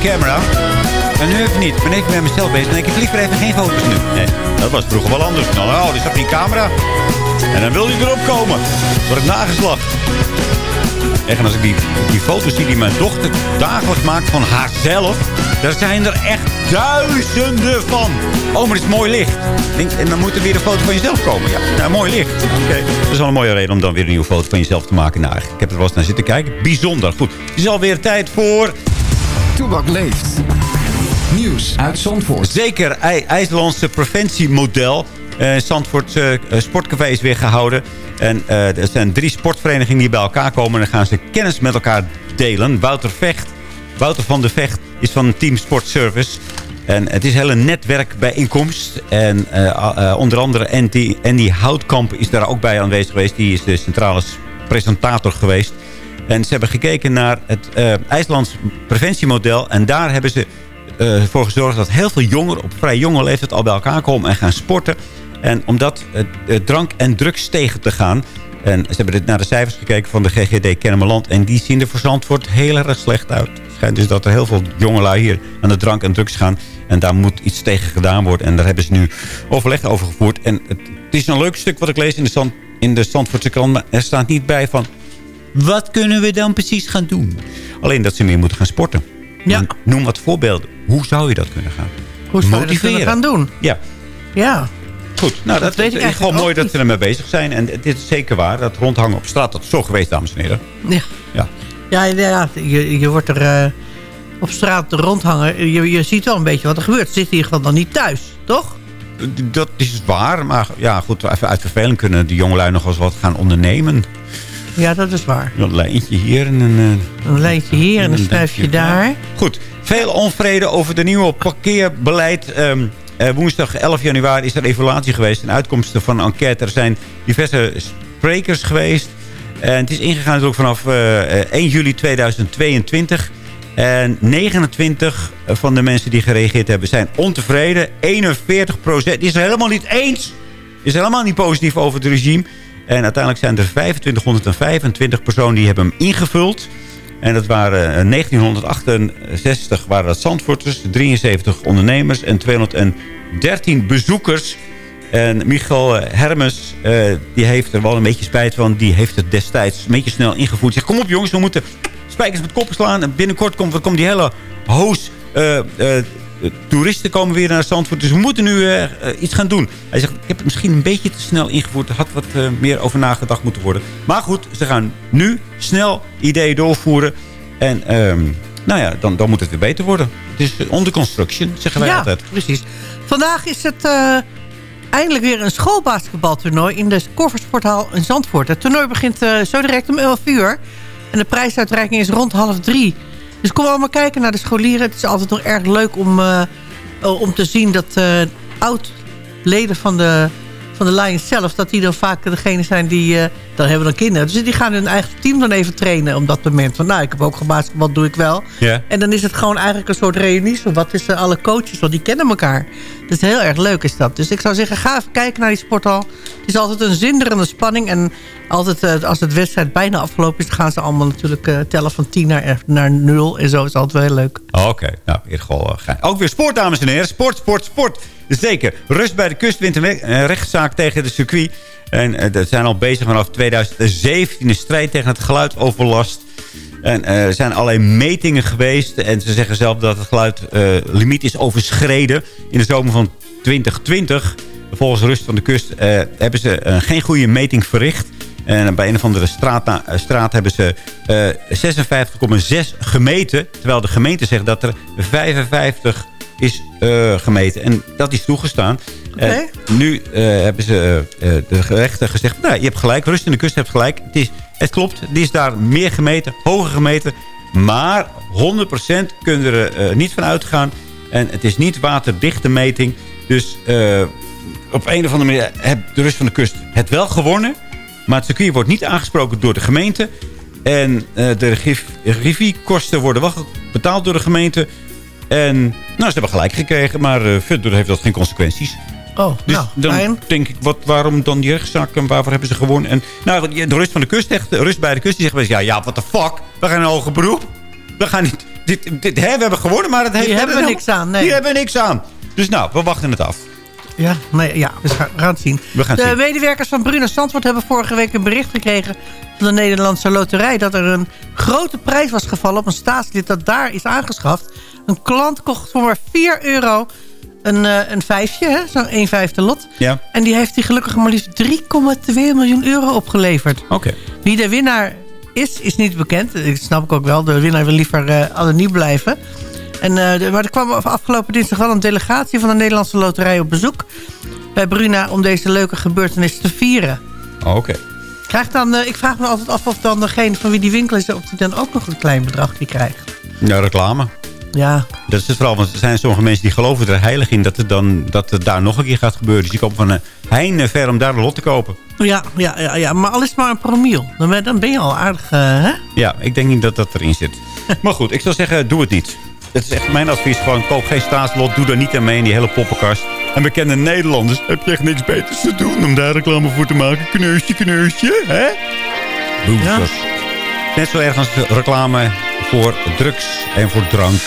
camera. En nu even niet. Ik ben even met mezelf bezig. Nee, ik liever even geen foto's nu. Nee, dat was vroeger wel anders. Nou, oh, er zat die camera. En dan wil je erop komen. Wordt het nageslacht. Echt, en als ik die, die foto's zie die mijn dochter dagelijks maakt van haarzelf... daar zijn er echt duizenden van. Oh, maar het is mooi licht. Denk, en dan moet er weer een foto van jezelf komen. Ja, nou, mooi licht. Oké, Dat is wel een mooie reden om dan weer een nieuwe foto van jezelf te maken. Nou, ik heb er wel eens naar zitten kijken. Bijzonder. Goed, het is alweer tijd voor... Toebak leeft. Nieuws uit Zandvoort. Zeker, IJ- IJslandse preventiemodel. Eh Zandvoort eh, Sportcafé is weer gehouden. En eh, er zijn drie sportverenigingen die bij elkaar komen. En dan gaan ze kennis met elkaar delen. Wouter Vecht, Wouter van de Vecht is van Team Sport Service. En het is een hele netwerkbijeenkomst. En eh, onder andere Andy, Andy Houtkamp is daar ook bij aanwezig geweest. Die is de centrale presentator geweest. En ze hebben gekeken naar het eh IJslands preventiemodel. En daar hebben ze eh, voor gezorgd dat heel veel jongeren op vrij jonge leeftijd al bij elkaar komen en gaan sporten. En om dat eh, drank en drugs tegen te gaan. En ze hebben dit naar de cijfers gekeken van de GGD Kennemerland. En die zien er voor Zandvoort heel erg slecht uit. Het schijnt dus dat er heel veel jongelui hier aan de drank en drugs gaan. En daar moet iets tegen gedaan worden. En daar hebben ze nu overleg over gevoerd. En het, is een leuk stuk wat ik lees in de, in de Zandvoortse krant. Maar er staat niet bij van... Wat kunnen we dan precies gaan doen? Alleen dat ze meer moeten gaan sporten. Ja. Noem wat voorbeelden. Hoe zou je dat kunnen gaan? Hoe zou je dat kunnen gaan doen? Ja. Ja. Goed, nou, dat, Dat weet ik is gewoon mooi dat ze ermee bezig zijn. En dit is zeker waar. Dat rondhangen op straat, dat is zo geweest, dames en heren. Ja. Ja. Ja, ja je, je wordt er eh, op straat rondhangen. Je, je ziet wel een beetje wat er gebeurt. Ze zitten hier gewoon dan niet thuis, toch? Dat is waar, maar ja, goed, even uit verveling kunnen de jongelui nog wel eens wat gaan ondernemen. Ja, dat is waar. Een lijntje hier en een... eh, Een lijntje hier en een snuifje daar. Goed, veel onvrede over de nieuwe parkeerbeleid. Ehm, eh, woensdag 11 januari is er evaluatie geweest. En uitkomsten van een enquête. Er zijn diverse sprekers geweest. En het is ingegaan natuurlijk vanaf eh, eh, 1 juli 2022. En 29 van de mensen die gereageerd hebben zijn ontevreden. 41 procent is er helemaal niet eens. Is helemaal niet positief over het regime. En uiteindelijk zijn er 2525 personen die hebben hem ingevuld. En dat waren eh, 1968 waren dat Zandvoorters, 73 ondernemers en 213 bezoekers. En Michael eh, Hermes, eh, die heeft er wel een beetje spijt van. Die heeft het destijds een beetje snel ingevoerd. Zegt, kom op jongens, we moeten spijkers met koppen slaan. En binnenkort komt, komt die hele hoos eh, eh, de toeristen komen weer naar Zandvoort. Dus we moeten nu eh, eh, iets gaan doen. Hij zegt, ik heb het misschien een beetje te snel ingevoerd. Er had wat eh, meer over nagedacht moeten worden. Maar goed, ze gaan nu snel ideeën doorvoeren. En ehm, nou ja, dan, dan moet het weer beter worden. Het is onder construction, zeggen wij ja, altijd. precies. Vandaag is het eindelijk weer een schoolbasketbaltoernooi... in de Korversporthal in Zandvoort. Het toernooi begint zo direct om 11 uur. En de prijsuitreiking is rond half drie. Dus kom allemaal kijken naar de scholieren. Het is altijd nog erg leuk om, eh, om te zien dat eh, oud-leden van de, van de Lions zelf... dat die dan vaak degene zijn die... eh, dan hebben we dan kinderen. Dus die gaan hun eigen team dan even trainen op dat moment. Van nou, ik heb ook gebasketbal, doe ik wel. Ja. En dan is het gewoon eigenlijk een soort reunie. Zo, wat is er alle coaches, want die kennen elkaar. Dus heel erg leuk is dat. Dus ik zou zeggen, ga even kijken naar die sporthal. Het is altijd een zinderende spanning. En altijd eh, als het wedstrijd bijna afgelopen is... gaan ze allemaal natuurlijk eh, tellen van 10 naar, naar 0. En zo is altijd wel heel leuk. Oké, nou, in ieder geval... eh, ook weer sport, dames en heren. Sport, sport, sport. Zeker. Rust bij de kust wint een rechtszaak tegen de circuit. En eh, dat zijn al bezig vanaf 2017 een strijd tegen het geluidoverlast. En eh, er zijn allerlei metingen geweest. En ze zeggen zelf dat het geluidlimiet is overschreden. In de zomer van 2020. Volgens Rust van de Kust eh, hebben ze eh, geen goede meting verricht. En bij een of andere straat, eh, straat hebben ze eh 56,6 gemeten. Terwijl de gemeente zegt dat er 55 is eh, gemeten. En dat is toegestaan. En nu eh, hebben ze eh, eh, de rechter gezegd... Nou, je hebt gelijk, Rust in de Kust hebt gelijk. Het, is, het klopt, die is daar meer gemeten, hoger gemeten. Maar 100% kunnen er eh, niet van uitgaan. En het is niet waterdichte meting. Dus eh, op een of andere manier heeft de Rust van de Kust het wel gewonnen. Maar het circuit wordt niet aangesproken door de gemeente. En eh, de regiekosten worden wel betaald door de gemeente. En nou, ze hebben gelijk gekregen, maar eh, verder heeft dat geen consequenties. Oh, Dus nou, dan fijn. denk ik, wat, waarom dan die rechtszaak en waarvoor hebben ze gewonnen? En nou, de rust van de kust, de rust bij de kust, die zegt ja, ja, what the fuck? We gaan een hoger beroep. We gaan niet, dit, dit, hè, we hebben gewonnen, maar het heeft Hier hebben we niks aan, nee. Hier hebben we niks aan. Dus nou, we wachten het af. Ja, nee, ja we gaan, we gaan het zien. We gaan de zien. medewerkers van Bruna Zandvoort hebben vorige week een bericht gekregen... van de Nederlandse Loterij... dat er een grote prijs was gevallen op een staatslid dat daar is aangeschaft. Een klant kocht voor maar 4 euro een, eh, een vijfje, zo'n 1 vijfde lot. Ja. En die heeft hij gelukkig maar liefst 3,2 miljoen euro opgeleverd. Oké. Wie de winnaar is, is niet bekend. Ik snap ik ook wel. De winnaar wil liever eh anoniem blijven. En, eh, de- maar er kwam afgelopen dinsdag wel een delegatie van de Nederlandse Loterij op bezoek bij Bruna om deze leuke gebeurtenis te vieren. Oké. Krijgt dan, ik vraag me altijd af of dan degene van wie die winkel is... of die dan ook nog een klein bedragje krijgt. Ja, reclame. Ja. Dat is het vooral, want er zijn sommige mensen die geloven er heilig in... dat het, dan, dat het daar nog een keer gaat gebeuren. Dus die komen van een heine ver om daar de lot te kopen. Ja, ja, ja, ja, maar al is het maar een promiel. Dan ben, dan ben je al aardig, eh, hè? Ja, ik denk niet dat dat erin zit. *laughs* maar goed, ik zou zeggen, doe het niet. Het is echt mijn advies. Gewoon koop geen staatslot. Doe daar niet aan mee in die hele poppenkast. En bekende Nederlanders heb je echt niks beters te doen om daar reclame voor te maken. Kneusje, kneusje, hè? Boezers. Net zo erg als reclame voor drugs en voor drank.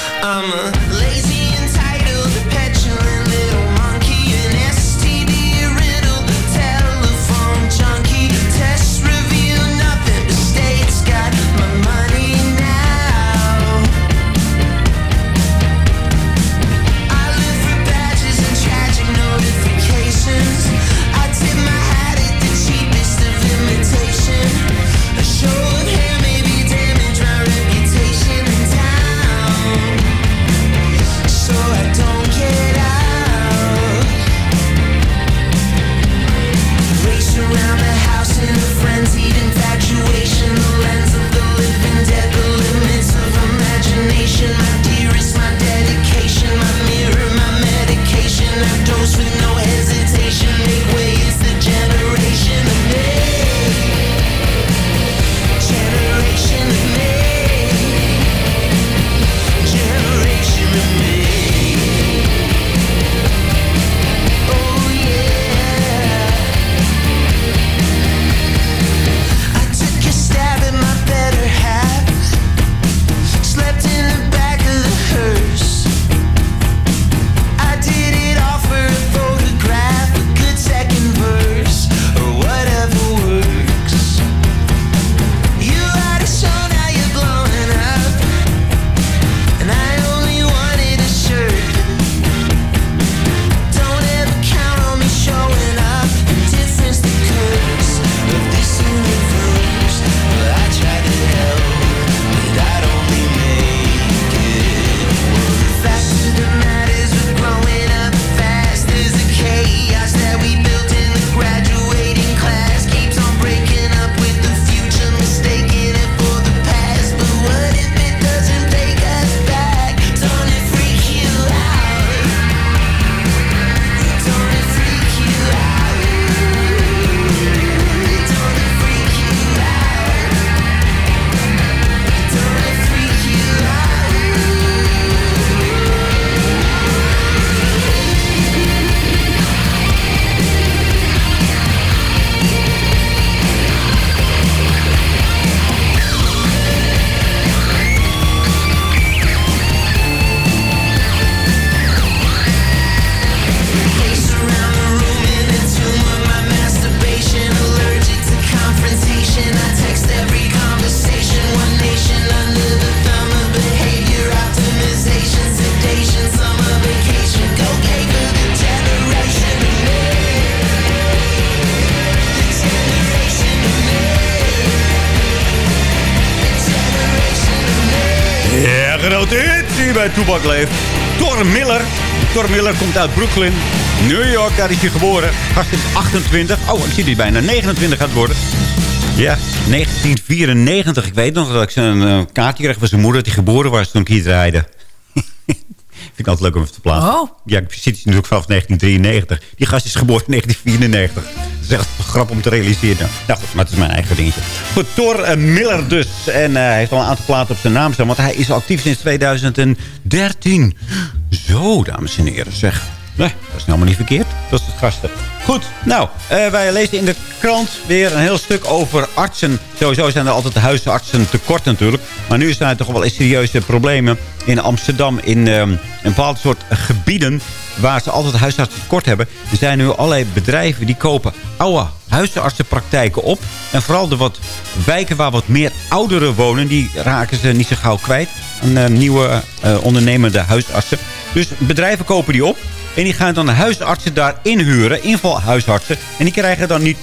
Bij Toebak leeft. Thor Miller. Thor Miller komt uit Brooklyn, New York. Daar is hij geboren. Gast is 28. Oh, ik zie hij bijna 29 gaat worden. Ja, 1994. Ik weet nog dat ik zo'n uh, kaartje kreeg van zijn moeder... hij geboren was toen ik hier draaide. Vind ik altijd leuk om even te plaatsen. Oh. Ja, ik zit natuurlijk vanaf 1993. Die gast is geboren in 1994. Dat is echt een grap om te realiseren. Nou goed, maar het is mijn eigen dingetje. Goed, Thor eh, Miller dus. En eh, hij heeft al een aantal platen op zijn naam staan. Want hij is actief sinds 2013. Zo, dames en heren, zeg. Nee, dat is helemaal niet verkeerd. Dat het gasten. Goed, nou, eh, wij lezen in de krant weer een heel stuk over artsen. Sowieso zijn er altijd huisartsen tekort natuurlijk. Maar nu zijn er toch wel serieuze problemen in Amsterdam. In ehm, een bepaald soort gebieden waar ze altijd huisartsen tekort hebben. Er zijn nu allerlei bedrijven die kopen oude huisartsenpraktijken op. En vooral de wat wijken waar wat meer ouderen wonen... die raken ze niet zo gauw kwijt. Een eh, nieuwe eh, ondernemende huisartsen. Dus bedrijven kopen die op. En die gaan dan huisartsen daar inhuren, invalhuisartsen. En die krijgen dan niet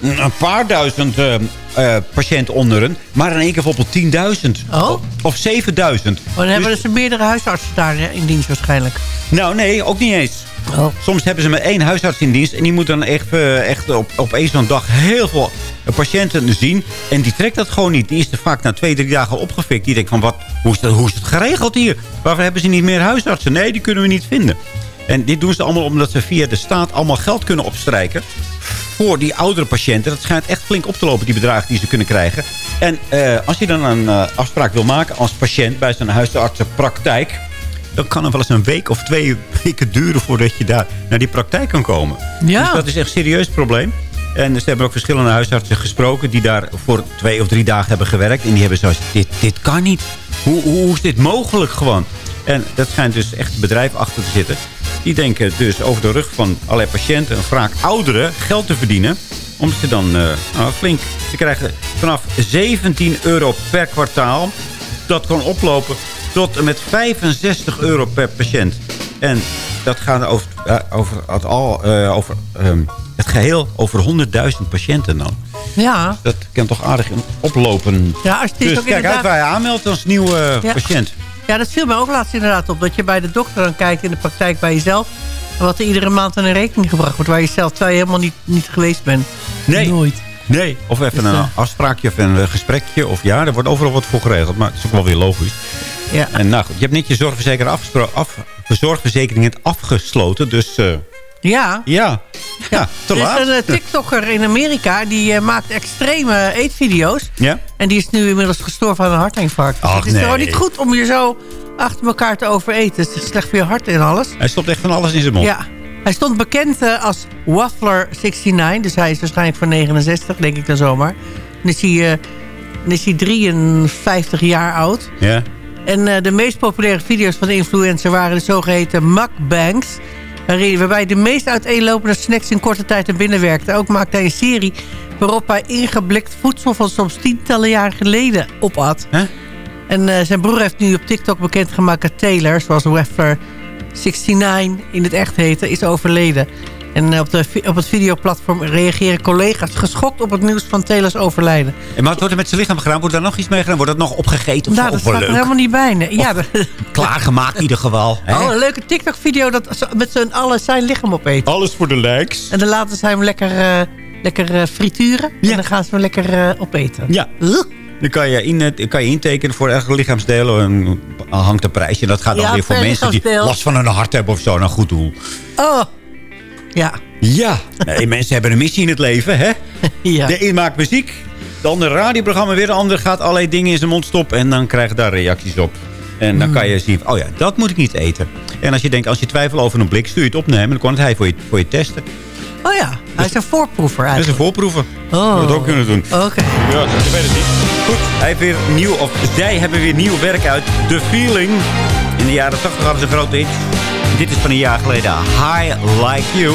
een paar duizend uh, uh, patiënten onder hen, maar in één keer bijvoorbeeld 10.000. Oh? Of 7.000. dan hebben dus... ze meerdere huisartsen daar in dienst waarschijnlijk. Nou, nee, ook niet eens. Oh. Soms hebben ze maar één huisarts in dienst. En die moet dan echt, uh, echt op, op één zo'n dag heel veel patiënten zien. En die trekt dat gewoon niet. Die is er vaak na twee, drie dagen opgefikt. Die denkt van, wat, hoe, is dat, hoe is het geregeld hier? Waarvoor hebben ze niet meer huisartsen? Nee, die kunnen we niet vinden. En dit doen ze allemaal omdat ze via de staat allemaal geld kunnen opstrijken. Voor die oudere patiënten. Dat schijnt echt flink op te lopen, die bedragen die ze kunnen krijgen. En uh, als je dan een uh, afspraak wil maken als patiënt bij zo'n huisartsenpraktijk... dan kan het wel eens een week of twee weken duren voordat je daar naar die praktijk kan komen. Ja. Dus dat is echt een serieus probleem. En ze hebben ook verschillende huisartsen gesproken... die daar voor twee of drie dagen hebben gewerkt. En die hebben zoals, dit, dit kan niet. Hoe, hoe, hoe is dit mogelijk gewoon? En dat schijnt dus echt bedrijf achter te zitten. Die denken dus over de rug van allerlei patiënten... en vaak ouderen geld te verdienen. Omdat ze dan uh, nou, flink... Ze krijgen vanaf 17 euro per kwartaal. Dat kan oplopen tot en met 65 euro per patiënt. En dat gaat over, uh, over, het, al, uh, over um, het geheel over 100.000 patiënten dan. Ja. Dat kan toch aardig oplopen. Ja, als het is dus ook kijk inderdaad... uit waar je aanmeldt als nieuwe Ja. patiënt. Ja, dat viel mij ook laatst inderdaad op. Dat je bij de dokter dan kijkt in de praktijk bij jezelf. En wat er iedere maand aan een rekening gebracht wordt. Waar je zelf terwijl je helemaal niet, niet geweest bent. Nee. Nooit. Nee, of even Dus, een eh, afspraakje of een eh, gesprekje. Of ja, er wordt overal wat voor geregeld. Maar het is ook wel weer logisch. Ja. En nou goed, je hebt net je zorgverzekering, af, zorgverzekering hebt afgesloten. Dus eh, Ja. ja, ja, te er is een eh, TikToker in Amerika. Die eh, maakt extreme eetvideo's. Ja? En die is nu inmiddels gestorven aan een hartinfarct. Dus Ach, het is nee. gewoon niet goed om je zo achter elkaar te overeten. Het is slecht voor je hart en alles. Hij stopt echt van alles in zijn mond. Ja. Hij stond bekend eh, als Waffler69. Dus hij is waarschijnlijk van 69, denk ik dan zomaar. Dan is hij, dan is hij 53 jaar oud. Ja. En de meest populaire video's van de influencer waren de zogeheten mukbangs. Waarbij de meest uiteenlopende snacks in korte tijd naar binnen werkten. Ook maakte hij een serie waarop hij ingeblikt voedsel van soms tientallen jaren geleden opat. Huh? En eh, zijn broer heeft nu op TikTok bekendgemaakt dat Taylor, zoals Waffler 69 in het echt heette, is overleden. En eh, op, de, op het videoplatform reageren collega's geschokt op het nieuws van Taylors overlijden. En wat wordt er met zijn lichaam gedaan? Wordt er nog iets mee gedaan? Wordt dat nog opgegeten of nou, zo? dat staat er leuk? helemaal niet bij. nee. Ja, dat- *laughs* Klaargemaakt in ieder geval. *laughs* hè? Oh, een leuke TikTok-video dat met z'n allen zijn lichaam opeten. Alles voor de likes. En dan laten ze hem lekker, eh, lekker eh, frituren. En dan gaan ze hem lekker eh, opeten. Ja. Dan kan je, in, het- kan je intekenen voor elke lichaamsdeel. En hangt een prijsje. Dat gaat dan Ja, weer voor mensen die last van hun hart hebben of zo. Nou, goed doel. Oh, ja. Ja. Nee, mensen hebben een missie in het leven, hè? *laughs* ja. De een maakt muziek. De andere radioprogramma weer. De andere gaat allerlei dingen in zijn mond stoppen. En dan krijg je daar reacties op. En dan kan je zien, oh ja, dat moet ik niet eten. En als je denkt, als je twijfelt over een blik, stuur je het opnemen. Dan kan het hij voor je, voor je testen. Oh ja, hij is een voorproever Dat is eigenlijk. een voorproever. Oh. Dat we ook kunnen doen. Oké. Ja, ik weet het niet. Goed, hij heeft weer nieuw, of zij hebben weer nieuw werk uit. The Feeling. In de jaren 80 hadden ze een grote hit. Dit is van een jaar geleden. High Like You.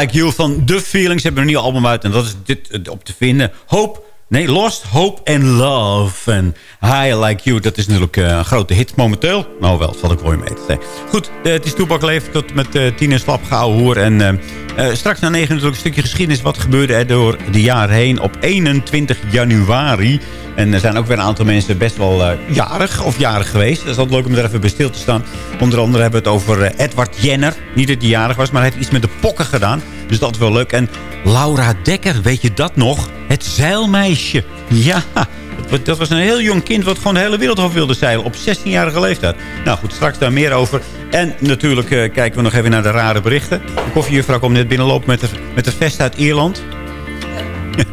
Like You van The Feelings. Ze hebben een nieuw album uit en dat is dit eh, op te vinden. Hope, nee, Lost, Hope and Love. En I Like You, dat is natuurlijk eh, een grote hit momenteel. Nou wel, zal ik mooi mee te zeggen. Goed, eh, het is Toepak Leef tot met uh, tien en slap hoor. En straks na negen natuurlijk een stukje geschiedenis. Wat gebeurde er door de jaren heen op 21 januari... En er zijn ook weer een aantal mensen best wel jarig of jarig geweest. Dat is altijd leuk om er even bij stil te staan. Onder andere hebben we het over Edward Jenner. Niet dat hij jarig was, maar hij heeft iets met de pokken gedaan. Dus dat is wel leuk. En Laura Dekker, weet je dat nog? Het zeilmeisje. Ja, dat- was een heel jong kind wat gewoon de hele wereld wilde zeilen. Op 16-jarige leeftijd. Nou goed, straks daar meer over. En natuurlijk eh, kijken we nog even naar de rare berichten. De koffiejuffrouw komt net binnenlopen met de, met de vest uit Ierland. *laughs*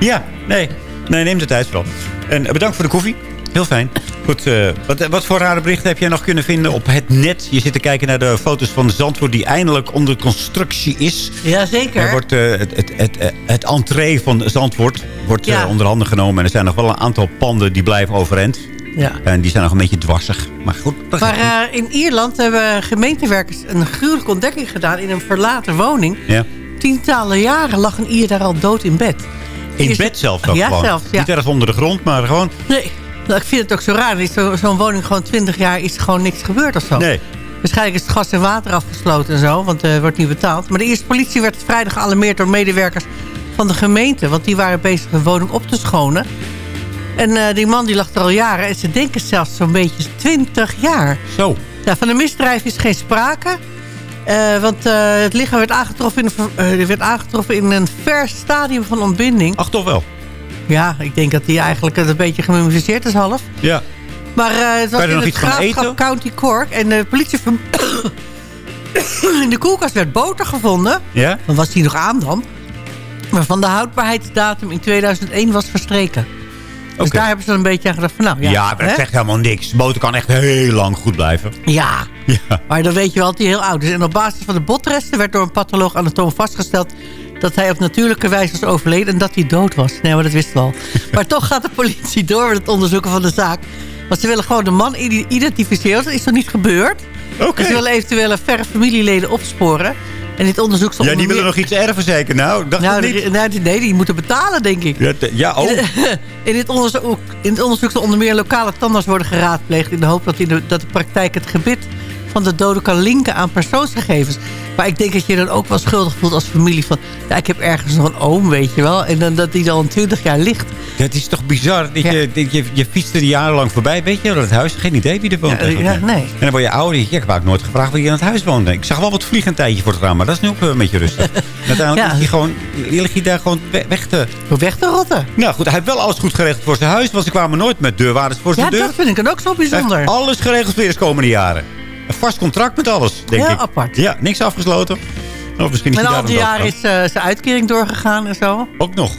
Ja, nee. Nee, neem de tijd vooral. En eh, bedankt voor de koffie. Heel fijn. Goed, eh, wat, wat voor rare berichten heb jij nog kunnen vinden op het net? Je zit te kijken naar de foto's van Zandvoort die eindelijk onder constructie is. Jazeker. Er wordt, eh, het, het, het, eh, het entree van Zandvoort wordt Ja. eh, onder handen genomen. En er zijn nog wel een aantal panden die blijven overeind. Ja. En die zijn nog een beetje dwarsig. Maar goed. Maar in Ierland hebben gemeentewerkers een gruwelijke ontdekking gedaan... in een verlaten woning. ja. Tientallen jaren lag een Ier daar al dood in bed. In bed zelf ook Ja, gewoon. zelfs, ja. Niet ergens onder de grond, maar gewoon... Nee, *laughs* nou, ik vind het ook zo raar. Er is zo- Zo'n woning gewoon 20 jaar is er gewoon niks gebeurd of zo. Nee. Waarschijnlijk is het gas en water afgesloten en zo, want het wordt niet betaald. Maar de eerste politie werd vrijdag gealarmeerd door medewerkers van de gemeente. Want die waren bezig de woning op te schonen. En eh, die man die lag er al jaren. En ze denken zelfs zo'n beetje 20 jaar. Zo. Ja, van een misdrijf is geen sprake. Eh, want eh, het lichaam werd aangetroffen, in een, eh, werd aangetroffen in een ver stadium van ontbinding. Ach, toch wel. Ja, ik denk dat hij eigenlijk een beetje gemummificeerd is half. Ja. Maar eh, het was in het van graafschap? County Cork. En de politie... *coughs* in de koelkast werd boter gevonden. Ja? Dan was die nog aan dan. Waarvan de houdbaarheidsdatum in 2001 was verstreken. Dus daar hebben ze dan een beetje aan gedacht van nou ja. Ja, maar dat hè? zegt helemaal niks. De boter kan echt heel lang goed blijven. Ja, Ja. maar dan weet je wel dat hij heel oud is. En op basis van de botresten werd door een patholoog anatoom vastgesteld... dat hij op natuurlijke wijze was overleden en dat hij dood was. Nee, maar dat wisten we al. *laughs* maar toch gaat de politie door met het onderzoeken van de zaak. Want ze willen gewoon de man ide- identificeren. Dat is nog niet gebeurd. Oké. En ze willen eventuele verre familieleden opsporen. En dit onderzoek zal Ja, die willen meer- nog iets erven zeker. Nou, ik dacht Nou, het niet. die- nee, die- nee, die moeten betalen, denk ik. Ja, ja, oh. In dit, *laughs* onderzoek, in dit onderzoek zal onder meer lokale tandarts worden geraadpleegd... in de hoop dat, in de, dat de praktijk het gebit van de dode kan linken aan persoonsgegevens. Maar ik denk dat je dan ook wel schuldig voelt als familie van... ja, ik heb ergens nog een oom, weet je wel. En dan dat die dan 20 jaar ligt. Ja, het is toch bizar. Dat je, dat je, je fietst er jarenlang voorbij. Weet je, dat het huis, geen idee wie er woont. Ja, ja, nee. En dan word je ouder. Ja, ik heb ook nooit gevraagd wie in het huis woonde. Ik zag wel wat vliegen een tijdje voor het raam. Maar dat is nu ook een beetje rustig. *laughs* Uiteindelijk Ja. ligt, hij gewoon, ligt hij daar gewoon we- weg te... Weg te rotten. Nou goed, hij heeft wel alles goed geregeld voor zijn huis. Want ze kwamen nooit met deurwaarders voor zijn Ja, deur. dat vind ik dan ook zo bijzonder. alles geregeld voor de komende jaren. Een vast contract met alles, denk Heel ik. apart. Ja, niks afgesloten. Of misschien is En al die jaren doodgegaan. is eh, zijn uitkering doorgegaan en zo. Ook nog.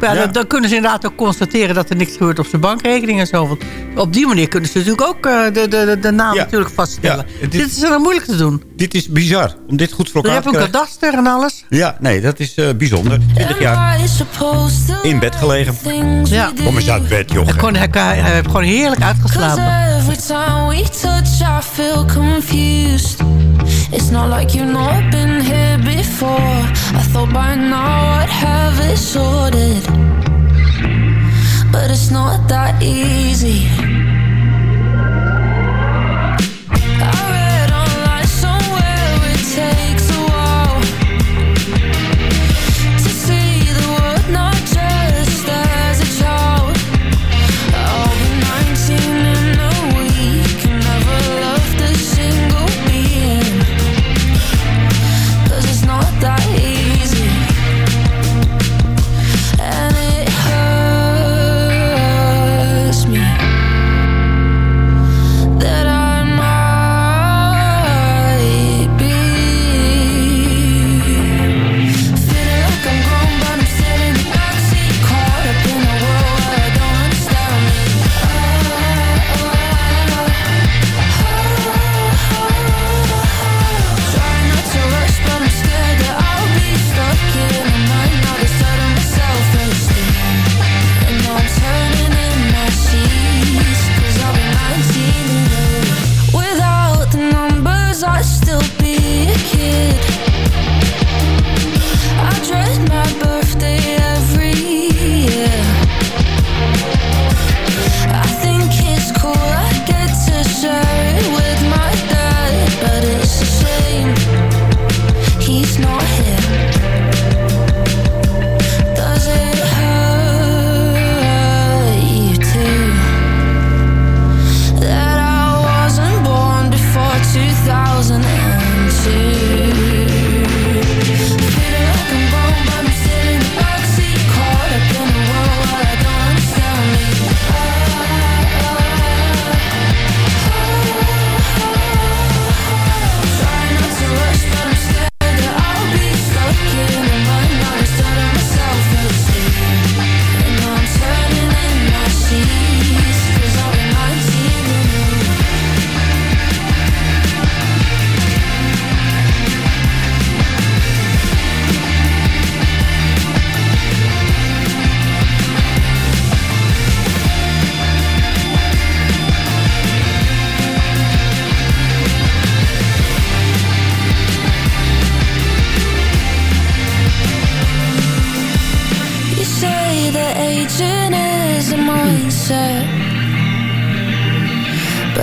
Ja, Ja. Dan, dan kunnen ze inderdaad ook constateren dat er niks gebeurt op zijn bankrekening en zo. Want op die manier kunnen ze natuurlijk ook eh, de, de, de, de naam Ja. natuurlijk vaststellen. Ja, dit- dit, is dan moeilijk te doen. Dit is bizar. Om dit goed voor Je elkaar hebt te een krijgen. kadaster en alles. Ja, nee, dat is eh, bijzonder. 20 jaar in bed gelegen. Ja. Kom eens uit bed, joh. En gewoon, hij, hij heeft gewoon heerlijk uitgeslapen. Every time we touch, I feel confused. It's not like you've not been here before. Thought by now I'd have it sorted. But it's not that easy.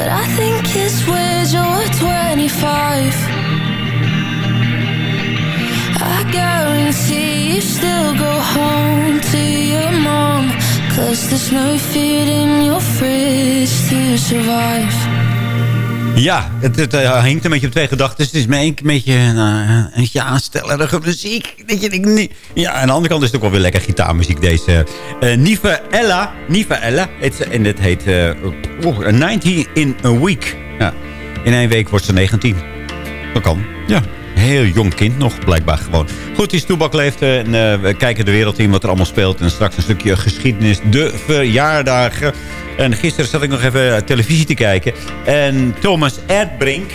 I think it's weird you're 25. I guarantee you still go home to your mom. Cause there's no food in your fridge to survive. Ja, het, het eh, hangt een beetje op twee gedachten. Het is me een beetje een, eh, een beetje aanstellerige muziek. Dat je. Ja, aan de andere kant is het ook wel weer lekker gitaarmuziek. Deze eh Niva Ella. Niva Ella. Het, en het heet oh, 19 in a week. Ja, in één week wordt ze 19. Dat kan. Ja. Heel jong kind nog, blijkbaar gewoon. Goed, die Stoebak leeft en eh, we kijken de wereld in wat er allemaal speelt. En straks een stukje geschiedenis, de verjaardagen. En gisteren zat ik nog even eh, televisie te kijken. En Thomas Erdbrink,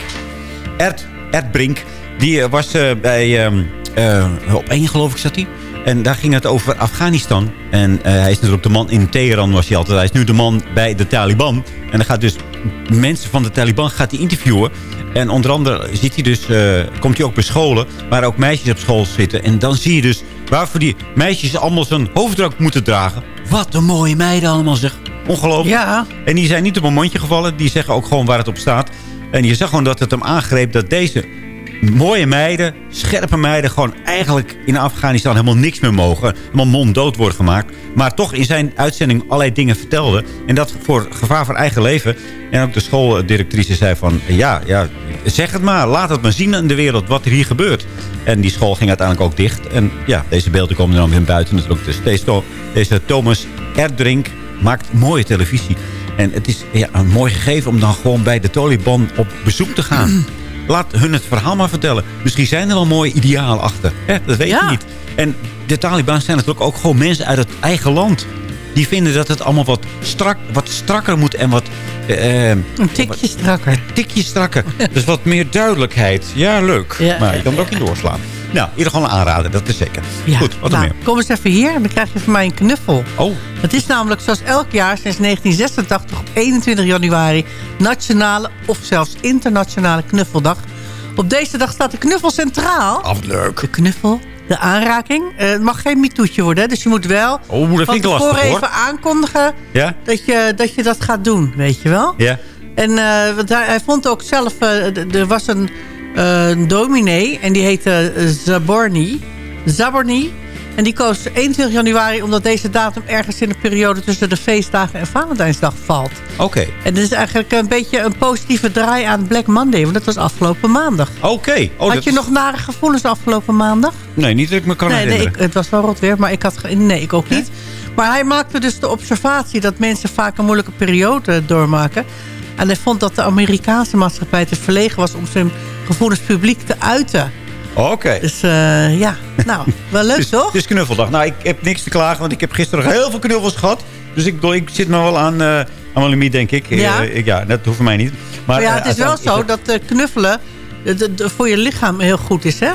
Erd, Erdbrink, die eh, was bij ehm, eh, op één geloof ik zat hij. En daar ging het over Afghanistan. En eh, hij is natuurlijk de man in Teheran was hij altijd. Hij is nu de man bij de Taliban. En dan gaat dus mensen van de Taliban gaat hij interviewen. En onder andere ziet hij dus, eh, komt hij ook bij scholen... waar ook meisjes op school zitten. En dan zie je dus waarvoor die meisjes allemaal zo'n hoofddoek moeten dragen. Wat een mooie meiden allemaal zeg. Ongelooflijk. Ja. En die zijn niet op een mondje gevallen. Die zeggen ook gewoon waar het op staat. En je zag gewoon dat het hem aangreep dat deze mooie meiden, scherpe meiden... gewoon eigenlijk in Afghanistan helemaal niks meer mogen. Helemaal monddood worden gemaakt. Maar toch in zijn uitzending allerlei dingen vertelde. En dat voor gevaar voor eigen leven. En ook de schooldirectrice zei van... ja, ja, zeg het maar. Laat het maar zien aan de wereld wat er hier gebeurt. En die school ging uiteindelijk ook dicht. En ja, deze beelden komen dan weer buiten natuurlijk. Dus deze, deze Thomas Erdrink maakt mooie televisie. En het is ja, een mooi gegeven om dan gewoon bij de Taliban op bezoek te gaan. Laat hun het verhaal maar vertellen. Misschien zijn er wel mooie idealen achter. Hè, dat weet je niet. En de Taliban zijn natuurlijk ook gewoon mensen uit het eigen land. Die vinden dat het allemaal wat, strak, wat strakker moet en wat... eh, Een tikje strakker. Een tikje strakker. *laughs* dus wat meer duidelijkheid. Ja, leuk. Ja, maar je kan er ook in doorslaan. Nou, in ieder geval een aanrader, dat is zeker. Ja. Goed, wat nou, er meer? Kom eens even hier en dan krijg je van mij een knuffel. Oh. Het is namelijk zoals elk jaar sinds 1986 op 21 januari... nationale of zelfs internationale knuffeldag. Op deze dag staat de knuffel centraal. Af, leuk. De knuffel, de aanraking. Eh, het mag geen mitoetje worden, hè, dus je moet wel... Oh, dat vind ik lastig, hoor. even aankondigen Ja? dat je, dat je dat gaat doen, weet je wel? Ja. En eh, want hij, hij vond ook zelf... eh, er was een, een dominee en die heette eh, Zaborni. Zaborni. En die koos 21 januari omdat deze datum ergens in de periode... tussen de feestdagen en Valentijnsdag valt. Oké. En dat is eigenlijk een beetje een positieve draai aan Black Monday. Want dat was afgelopen maandag. Oké. Oh, had je is- nog nare gevoelens afgelopen maandag? Nee, niet dat ik me kan nee, nee herinneren. ik, het was wel rot weer, maar ik had... Nee, ik ook niet. Maar hij maakte dus de observatie dat mensen vaak een moeilijke periode doormaken. En hij vond dat de Amerikaanse maatschappij te verlegen was... om zijn gevoelens publiek te uiten. Oké. Dus eh, ja, nou, wel leuk *laughs* Dus- toch? Het is knuffeldag. Nou, ik heb niks te klagen, want ik heb gisteren nog heel veel knuffels gehad. Dus ik, bedoel, ik zit nog wel aan, eh aan mijn limiet, denk ik. Ja. Eh, ik, ja, dat hoeft voor mij niet. Maar, ja, het is wel zo dat knuffelen voor je lichaam heel goed is, hè?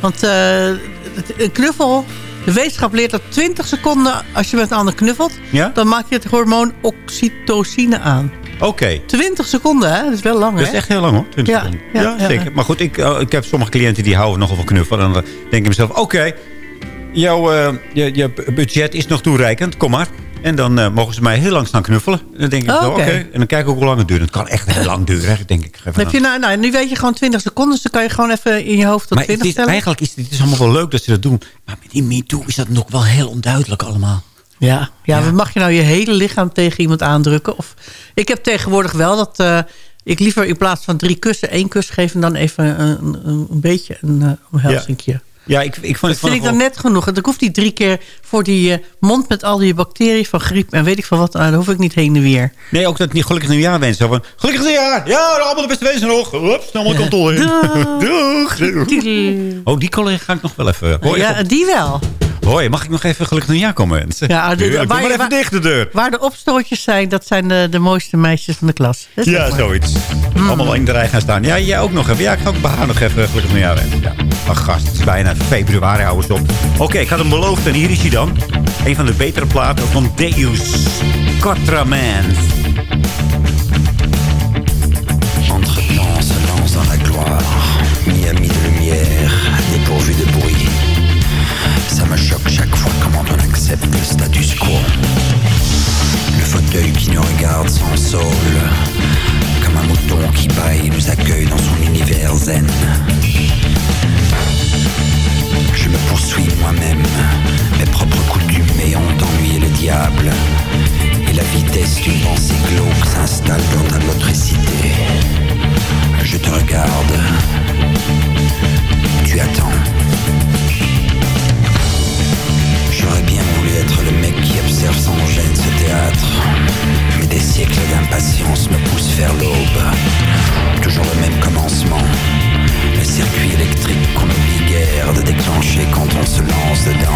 Want een knuffel... De wetenschap leert dat 20 seconden als je met een ander knuffelt... Ja? dan maak je het hormoon oxytocine aan. Oké. 20 seconden, hè? Dat is wel lang, Dat is hè? echt heel lang hoor, 20 Ja, seconden. ja, Ja, ja. zeker. Maar goed, ik, eh, ik heb sommige cliënten die houden nogal van knuffelen. En dan denk ik mezelf, oké, jouw eh, je, je budget is nog toereikend, kom maar. En dan eh, mogen ze mij heel lang staan knuffelen. En dan denk ik, Oh, oké. En dan kijk ik ook hoe lang het duurt. Het kan echt heel lang duren, hè, denk ik. Even heb je, nou, nou, nu weet je gewoon 20 seconden, dus dan kan je gewoon even in je hoofd tot maar 20 het is, eigenlijk is het is allemaal wel leuk dat ze dat doen. Maar met die MeToo is dat nog wel heel onduidelijk allemaal. Ja, ja, mag je nou je hele lichaam tegen iemand aandrukken? Of, ik heb tegenwoordig wel dat eh, ik liever in plaats van drie kussen één kus geef... en dan even een, een, een beetje een uh, omhelzingje. Ja, ik, ik vond Dat het vind ik dan net genoeg. Ik hoef niet drie keer voor die eh, mond met al die bacteriën van griep... en weet ik van wat, daar hoef ik niet heen en weer. Nee, ook dat niet gelukkig nieuwjaar wensen. Van, gelukkig nieuwjaar! Ja, allemaal de beste wensen nog. Hup, snel mijn kantoor in. Doeg! Oh, die collega ga ik nog wel even... Hoi, ja, die wel. Hoi, mag ik nog even gelukkig nieuwjaar komen wensen? Ja, de- doe waar maar even waar- dicht de deur. Waar de opstootjes zijn, dat zijn de, de mooiste meisjes van de klas. Dat Ja, zoiets. Hmm. Allemaal in de rij gaan staan. Ja, jij ook nog even. Ja, ik ga ook bij haar nog even gelukkig nieuwjaar wensen. Ja. Ach, gast, het is bijna februari, hou eens op. Oké, ik had hem beloofd en hier is hij dan. Een van de betere platen van Deus. Contramans. Le status quo. Le fauteuil qui nous regarde sans saule, comme zen. Je me poursuis moi-même, mes propres coutumes ayant ennuyé le diable. Et la vitesse d'une pensée glauque s'installe dans ta motricité. Je te regarde. Tu attends. J'aurais bien sans gêne ce théâtre. Mais des siècles d'impatience me poussent vers l'aube. Toujours le même commencement. Le circuit électrique qu'on oublie guère de déclencher quand on se lance dedans.